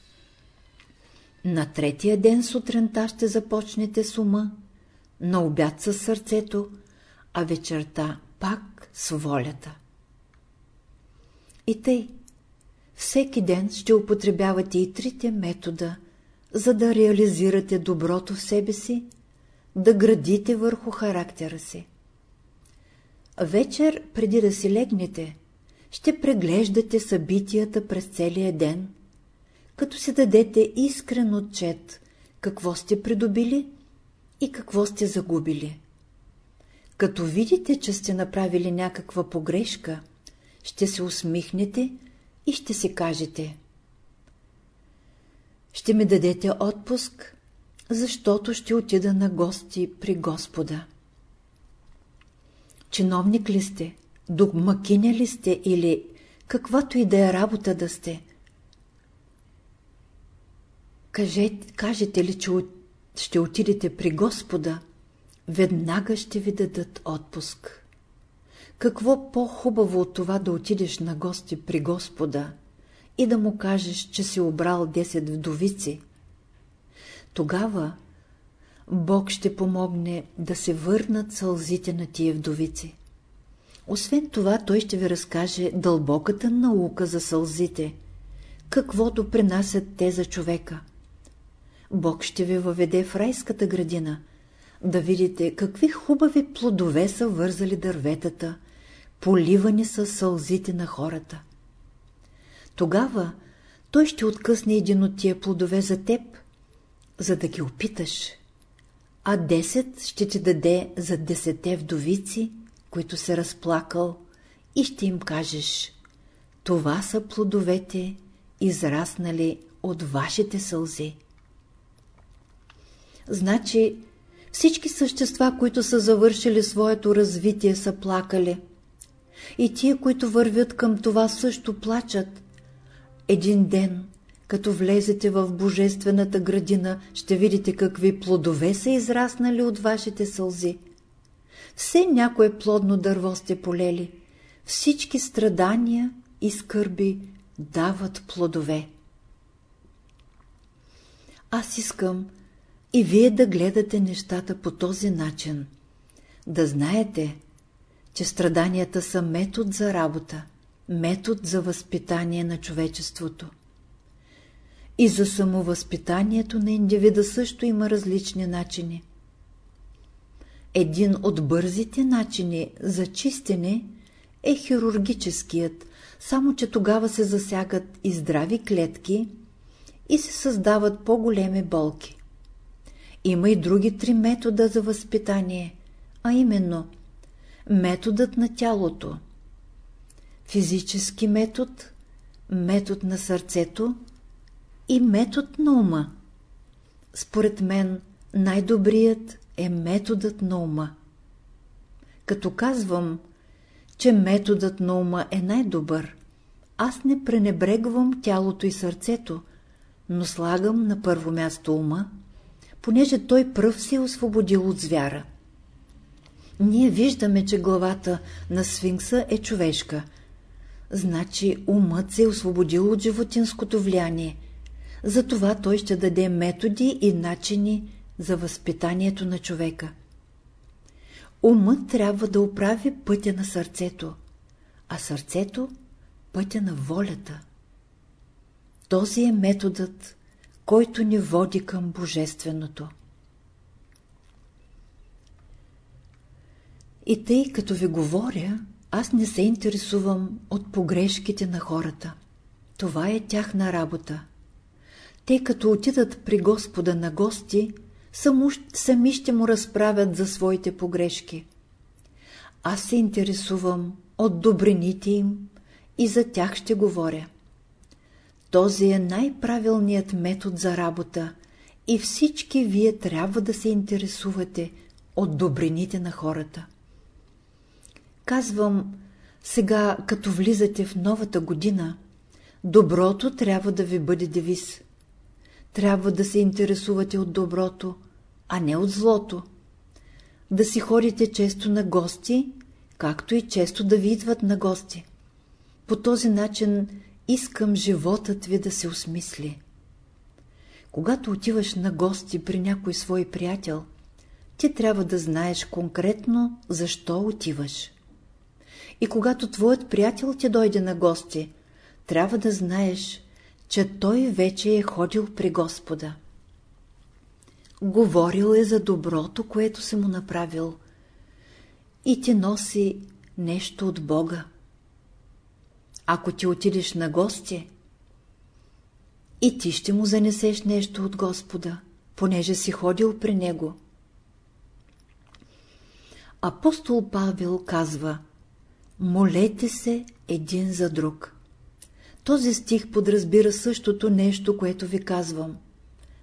На третия ден сутринта ще започнете с ума, на обяд със сърцето, а вечерта пак с волята. И тъй, всеки ден ще употребявате и трите метода, за да реализирате доброто в себе си, да градите върху характера си. Вечер, преди да си легнете, ще преглеждате събитията през целия ден, като си дадете искрен отчет, какво сте придобили и какво сте загубили. Като видите, че сте направили някаква погрешка, ще се усмихнете и ще си кажете Ще ми дадете отпуск, защото ще отида на гости при Господа. Чиновник ли сте, догмакиня ли сте или каквато и да е работа да сте? Кажете, кажете ли, че ще отидете при Господа, веднага ще ви дадат отпуск. Какво по-хубаво от това да отидеш на гости при Господа и да му кажеш, че си обрал 10 вдовици? Тогава Бог ще помогне да се върнат сълзите на тия вдовици. Освен това, той ще ви разкаже дълбоката наука за сълзите, каквото принасят те за човека. Бог ще ви въведе в райската градина, да видите какви хубави плодове са вързали дърветата, поливани са сълзите на хората. Тогава той ще откъсне един от тия плодове за теб, за да ги опиташ, а десет ще ти даде за десете вдовици, които се разплакал, и ще им кажеш, това са плодовете, израснали от вашите сълзи. Значи всички същества, които са завършили своето развитие, са плакали. И тия, които вървят към това, също плачат. Един ден, като влезете в Божествената градина, ще видите какви плодове са израснали от вашите сълзи. Все някое плодно дърво сте полели. Всички страдания и скърби дават плодове. Аз искам и вие да гледате нещата по този начин. Да знаете, че страданията са метод за работа, метод за възпитание на човечеството. И за самовъзпитанието на индивида също има различни начини. Един от бързите начини за чистене е хирургическият, само че тогава се засягат и здрави клетки и се създават по-големи болки. Има и други три метода за възпитание, а именно методът на тялото, физически метод, метод на сърцето и метод на ума. Според мен най-добрият е методът на ума. Като казвам, че методът на ума е най-добър, аз не пренебрегвам тялото и сърцето, но слагам на първо място ума, понеже той пръв се е освободил от звяра. Ние виждаме, че главата на сфинкса е човешка. Значи умът се е освободил от животинското влияние. Затова той ще даде методи и начини за възпитанието на човека. Умът трябва да оправи пътя на сърцето, а сърцето – пътя на волята. Този е методът, който ни води към Божественото. И тъй като ви говоря, аз не се интересувам от погрешките на хората. Това е тяхна работа. Те като отидат при Господа на гости, сами ще му разправят за своите погрешки. Аз се интересувам от добрините им и за тях ще говоря. Този е най-правилният метод за работа и всички вие трябва да се интересувате от добрините на хората. Казвам, сега като влизате в новата година, доброто трябва да ви бъде девиз. Трябва да се интересувате от доброто, а не от злото. Да си ходите често на гости, както и често да ви идват на гости. По този начин искам животът ви да се осмисли. Когато отиваш на гости при някой свой приятел, ти трябва да знаеш конкретно защо отиваш. И когато твоят приятел ти дойде на гости, трябва да знаеш, че той вече е ходил при Господа. Говорил е за доброто, което си му направил и ти носи нещо от Бога. Ако ти отидеш на гости, и ти ще му занесеш нещо от Господа, понеже си ходил при него. Апостол Павел казва Молете се един за друг. Този стих подразбира същото нещо, което ви казвам.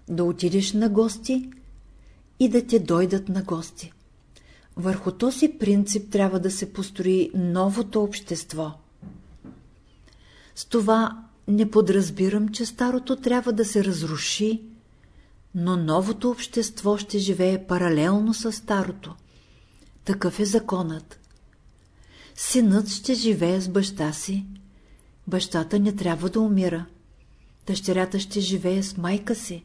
Да отидеш на гости и да те дойдат на гости. Върху този принцип трябва да се построи новото общество. С това не подразбирам, че старото трябва да се разруши, но новото общество ще живее паралелно с старото. Такъв е законът. Синът ще живее с баща си. Бащата не трябва да умира. Дъщерята ще живее с майка си.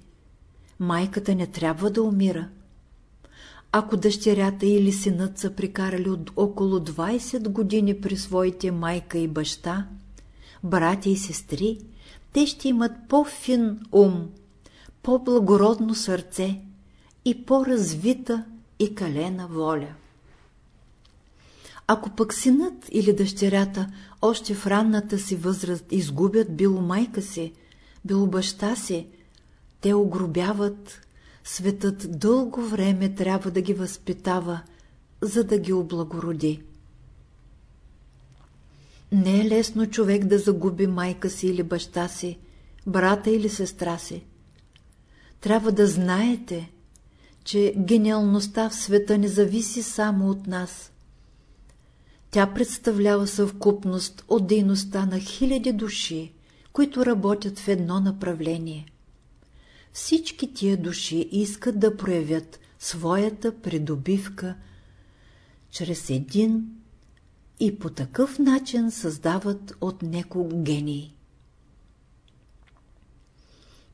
Майката не трябва да умира. Ако дъщерята или синът са прикарали от около 20 години при своите майка и баща, братя и сестри, те ще имат по-фин ум, по-благородно сърце и по-развита и калена воля. Ако пък синът или дъщерята още в ранната си възраст изгубят било майка си, било баща си, те огробяват, светът дълго време трябва да ги възпитава, за да ги облагороди. Не е лесно човек да загуби майка си или баща си, брата или сестра си. Трябва да знаете, че гениалността в света не зависи само от нас. Тя представлява съвкупност от дейността на хиляди души, които работят в едно направление. Всички тия души искат да проявят своята придобивка чрез един и по такъв начин създават от неко гении.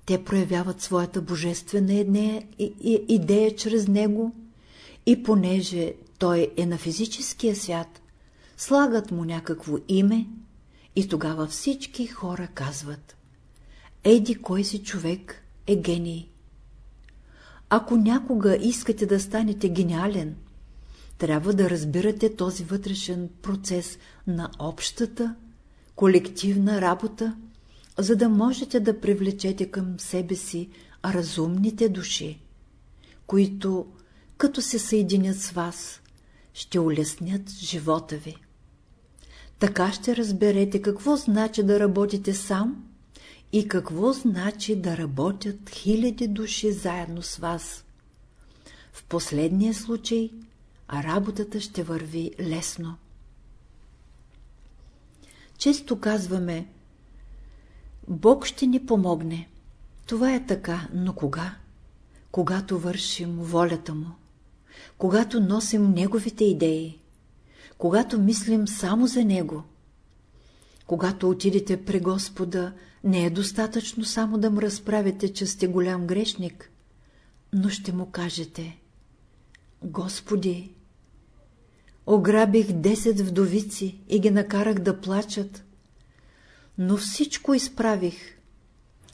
Те проявяват своята божествена идея чрез него и понеже той е на физическия свят, слагат му някакво име и тогава всички хора казват Еди кой си човек е гений. Ако някога искате да станете гениален, трябва да разбирате този вътрешен процес на общата, колективна работа, за да можете да привлечете към себе си разумните души, които, като се съединят с вас, ще улеснят живота ви. Така ще разберете какво значи да работите сам и какво значи да работят хиляди души заедно с вас. В последния случай – а работата ще върви лесно. Често казваме Бог ще ни помогне. Това е така, но кога? Когато вършим волята Му, когато носим Неговите идеи, когато мислим само за Него. Когато отидете при Господа, не е достатъчно само да му разправите, че сте голям грешник, но ще му кажете Господи, Ограбих 10 вдовици и ги накарах да плачат. Но всичко изправих.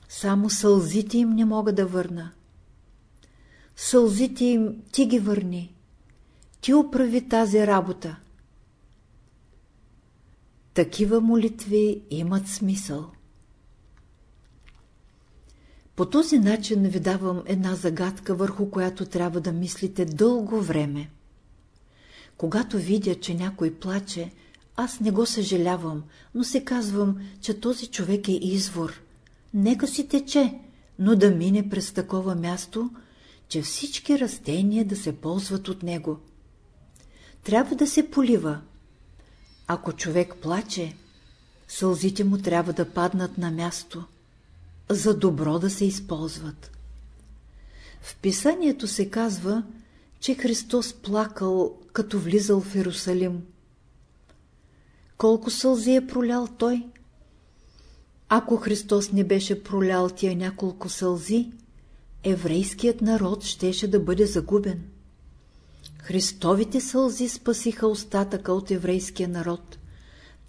Само сълзите им не мога да върна. Сълзите им ти ги върни. Ти оправи тази работа. Такива молитви имат смисъл. По този начин ви давам една загадка, върху която трябва да мислите дълго време. Когато видя, че някой плаче, аз не го съжалявам, но се казвам, че този човек е извор. Нека си тече, но да мине през такова място, че всички растения да се ползват от него. Трябва да се полива. Ако човек плаче, сълзите му трябва да паднат на място, за добро да се използват. В писанието се казва, че Христос плакал, като влизал в Иерусалим. Колко сълзи е пролял той? Ако Христос не беше пролял тия няколко сълзи, еврейският народ щеше да бъде загубен. Христовите сълзи спасиха остатъка от еврейския народ.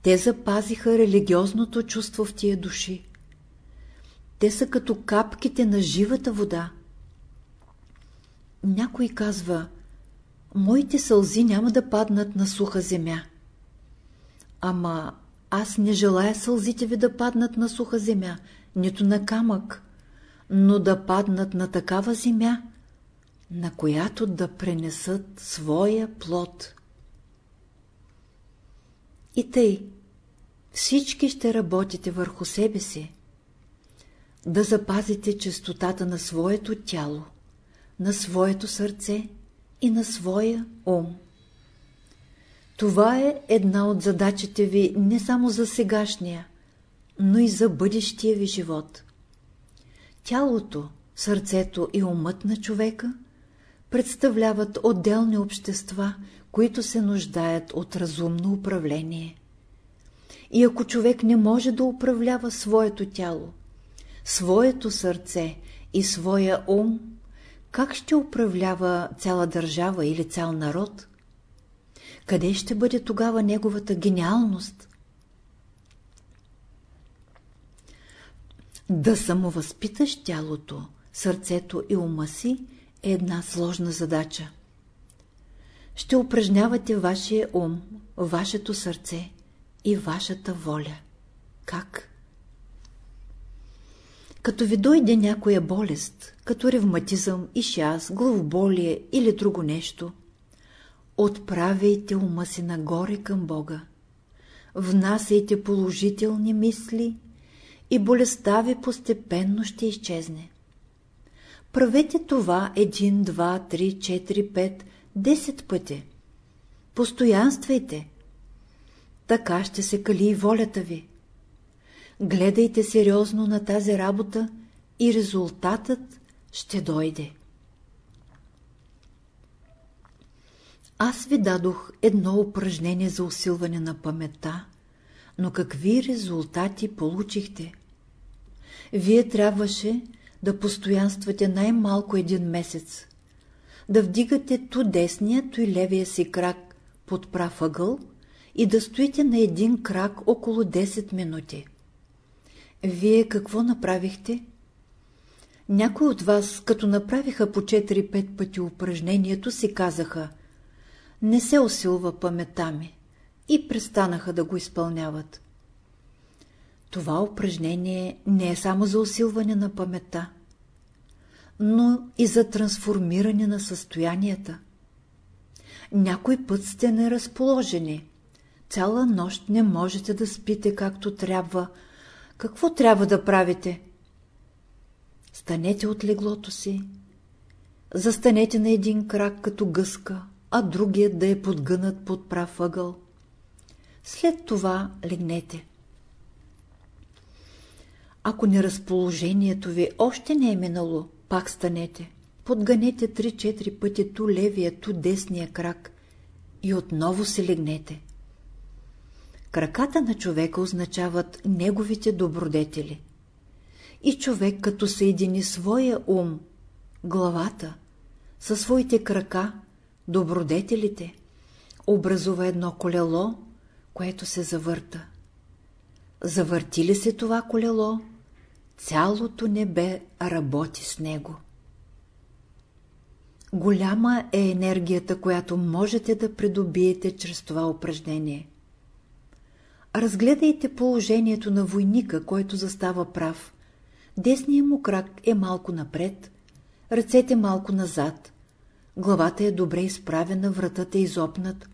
Те запазиха религиозното чувство в тия души. Те са като капките на живата вода. Някой казва, моите сълзи няма да паднат на суха земя. Ама аз не желая сълзите ви да паднат на суха земя, нито на камък, но да паднат на такава земя, на която да пренесат своя плод. И тъй, всички ще работите върху себе си, да запазите чистотата на своето тяло, на своето сърце и на своя ум. Това е една от задачите ви не само за сегашния, но и за бъдещия ви живот. Тялото, сърцето и умът на човека представляват отделни общества, които се нуждаят от разумно управление. И ако човек не може да управлява своето тяло, своето сърце и своя ум, как ще управлява цяла държава или цял народ? Къде ще бъде тогава неговата гениалност? Да самовъзпиташ тялото, сърцето и ума си е една сложна задача. Ще упражнявате вашия ум, вашето сърце и вашата воля. Как? Като ви дойде някоя болест, като ревматизъм, ишаз, главоболие или друго нещо, отправяйте ума си нагоре към Бога. Внасяйте положителни мисли и болестта ви постепенно ще изчезне. Правете това един, два, три, четири, пет, десет пъти. Постоянствайте. Така ще се кали и волята ви. Гледайте сериозно на тази работа и резултатът ще дойде. Аз ви дадох едно упражнение за усилване на паметта, но какви резултати получихте? Вие трябваше да постоянствате най-малко един месец, да вдигате ту десния, ту и левия си крак под прав ъгъл и да стоите на един крак около 10 минути. Вие какво направихте? Някои от вас, като направиха по 4-5 пъти упражнението, си казаха «Не се усилва паметта ми» и престанаха да го изпълняват. Това упражнение не е само за усилване на паметта, но и за трансформиране на състоянията. Някой път сте неразположени. Цяла нощ не можете да спите както трябва. Какво трябва да правите? Станете от леглото си. Застанете на един крак като гъска, а другият да е подгънат под прав ъгъл. След това легнете. Ако неразположението ви още не е минало, пак станете. Подганете 3-4 пъти ту левия, ту десния крак и отново се легнете. Краката на човека означават неговите добродетели. И човек, като съедини своя ум, главата, със своите крака, добродетелите, образува едно колело, което се завърта. Завърти ли се това колело, цялото небе работи с него. Голяма е енергията, която можете да придобиете чрез това упражнение. Разгледайте положението на войника, който застава прав. Десният му крак е малко напред, ръцете малко назад, главата е добре изправена, вратът е изопнат.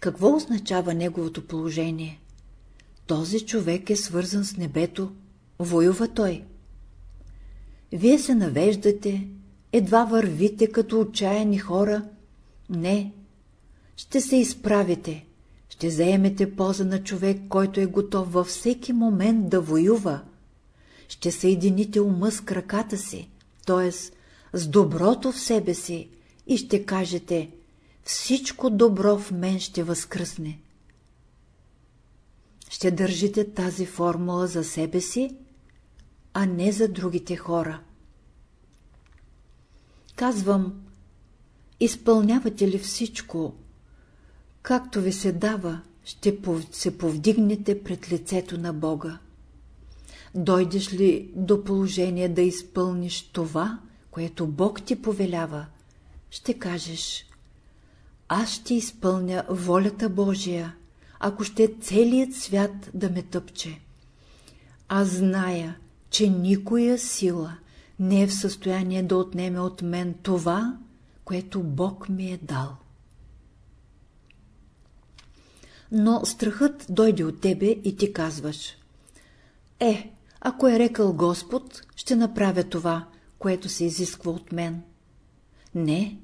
Какво означава неговото положение? Този човек е свързан с небето, воюва той. Вие се навеждате, едва вървите като отчаяни хора. Не, ще се изправите, ще заемете поза на човек, който е готов във всеки момент да воюва. Ще съедините ума с краката си, т.е. с доброто в себе си и ще кажете всичко добро в мен ще възкръсне ще държите тази формула за себе си, а не за другите хора. Казвам, изпълнявате ли всичко, както ви се дава, ще се повдигнете пред лицето на Бога. Дойдеш ли до положение да изпълниш това, което Бог ти повелява, ще кажеш Аз ще изпълня волята Божия, ако ще целият свят да ме тъпче. Аз зная, че никоя сила не е в състояние да отнеме от мен това, което Бог ми е дал. Но страхът дойде от тебе и ти казваш Е, ако е рекал Господ, ще направя това, което се изисква от мен. Не,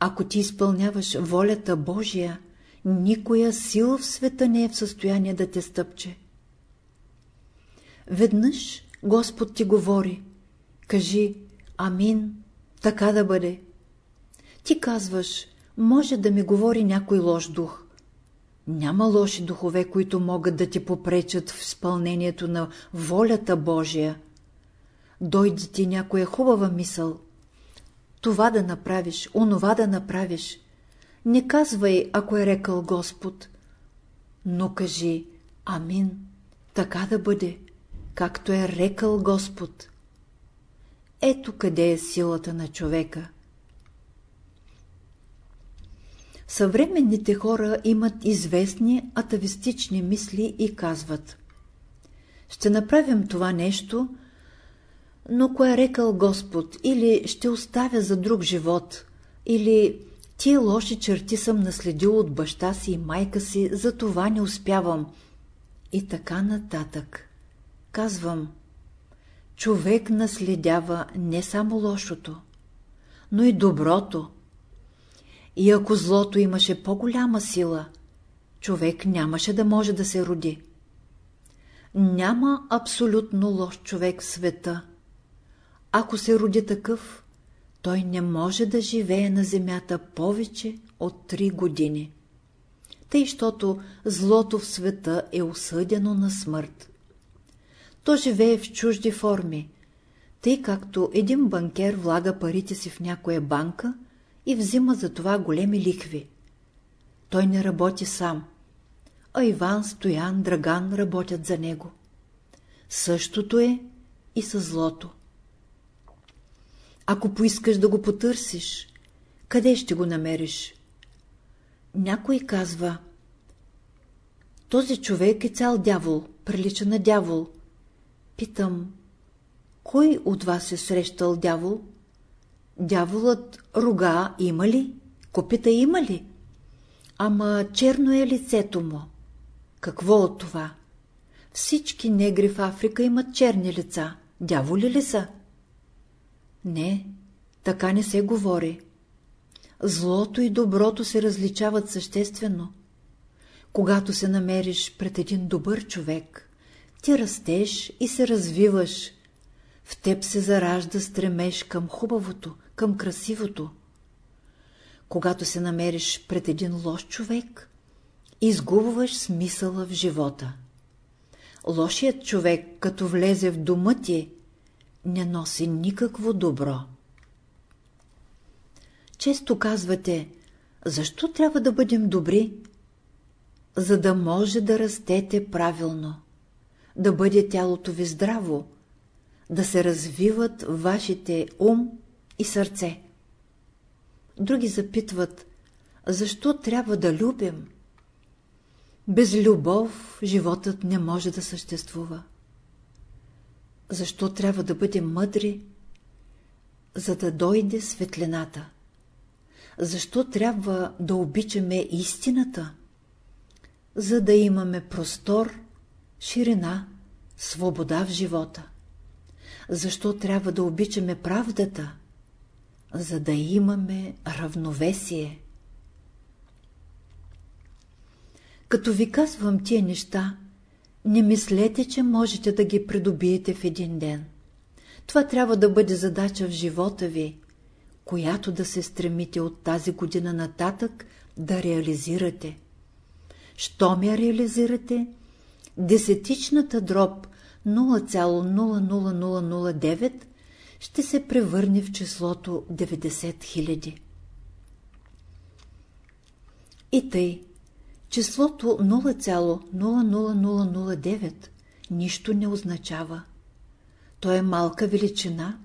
ако ти изпълняваш волята Божия, никоя сила в света не е в състояние да те стъпче. Веднъж Господ ти говори, кажи Амин, така да бъде. Ти казваш, може да ми говори някой лош дух. Няма лоши духове, които могат да ти попречат в изпълнението на волята Божия. Дойде ти някоя хубава мисъл. Това да направиш, онова да направиш. Не казвай, ако е рекал Господ, но кажи Амин, така да бъде, както е рекал Господ. Ето къде е силата на човека. Съвременните хора имат известни атавистични мисли и казват Ще направим това нещо, но кое е рекал Господ, или ще оставя за друг живот, или тия лоши черти съм наследил от баща си и майка си, за това не успявам. И така нататък. Казвам, човек наследява не само лошото, но и доброто, и ако злото имаше по-голяма сила, човек нямаше да може да се роди. Няма абсолютно лош човек в света. Ако се роди такъв, той не може да живее на земята повече от три години. Тъй, щото злото в света е осъдено на смърт. То живее в чужди форми, тъй както един банкер влага парите си в някоя банка – и взима за това големи ликви. Той не работи сам, а Иван, Стоян, Драган работят за него. Същото е и с злото. Ако поискаш да го потърсиш, къде ще го намериш? Някой казва, този човек е цял дявол, прилича на дявол. Питам, кой от вас е срещал дявол? Дяволът рога има ли? Копита има ли? Ама черно е лицето му. Какво от това? Всички негри в Африка имат черни лица. Дяволи ли са? Не, така не се говори. Злото и доброто се различават съществено. Когато се намериш пред един добър човек, ти растеш и се развиваш. В теб се заражда стремеж към хубавото, към красивото. Когато се намериш пред един лош човек, изгубваш смисъла в живота. Лошият човек, като влезе в дома ти, не носи никакво добро. Често казвате, защо трябва да бъдем добри? За да може да растете правилно, да бъде тялото ви здраво, да се развиват вашите ум и сърце. Други запитват, защо трябва да любим? Без любов животът не може да съществува. Защо трябва да бъдем мъдри? За да дойде светлината. Защо трябва да обичаме истината? За да имаме простор, ширина, свобода в живота. Защо трябва да обичаме правдата? За да имаме равновесие. Като ви казвам тия неща, не мислете, че можете да ги придобиете в един ден. Това трябва да бъде задача в живота ви, която да се стремите от тази година нататък да реализирате. Щом я реализирате, десетичната дроб 0,00009 ще се превърне в числото 90 000. И тъй, числото 0,00009 нищо не означава. То е малка величина,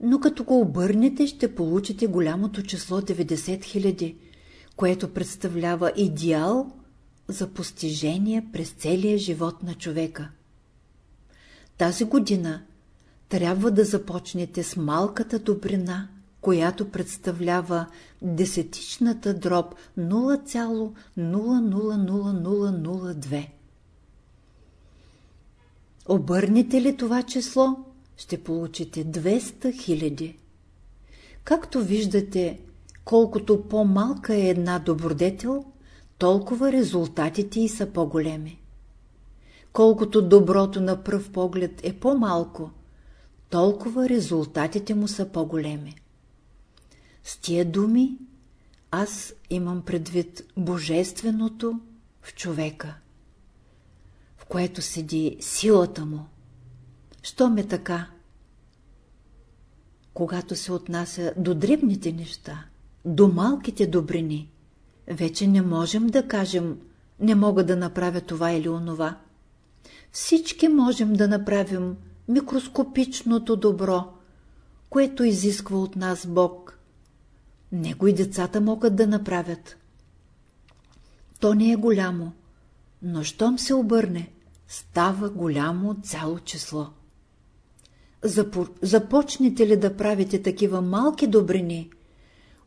но като го обърнете ще получите голямото число 90 000, което представлява идеал за постижение през целия живот на човека. Тази година трябва да започнете с малката добрина, която представлява десетичната дроб 0,000002. Обърнете ли това число, ще получите 200 хиляди. Както виждате, колкото по-малка е една добродетел, толкова резултатите й са по-големи. Колкото доброто на пръв поглед е по-малко, толкова резултатите му са по-големи. С тия думи аз имам предвид божественото в човека, в което седи силата му. Що ме така? Когато се отнася до дребните неща, до малките добрини, вече не можем да кажем не мога да направя това или онова. Всички можем да направим микроскопичното добро, което изисква от нас Бог. Него и децата могат да направят. То не е голямо, но щом се обърне, става голямо цяло число. Започнете ли да правите такива малки добрини,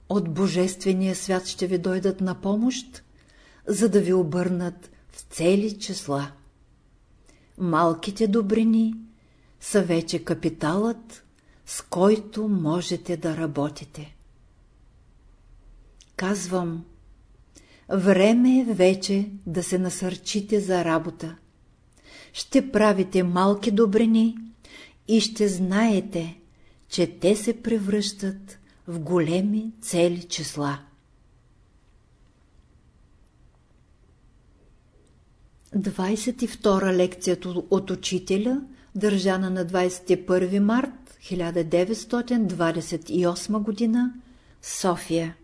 от Божествения свят ще ви дойдат на помощ, за да ви обърнат в цели числа. Малките добрини са вече капиталът, с който можете да работите. Казвам, време е вече да се насърчите за работа. Ще правите малки добрини и ще знаете, че те се превръщат в големи цели числа. 22 лекцията от учителя, държана на 21 март 1928 г. София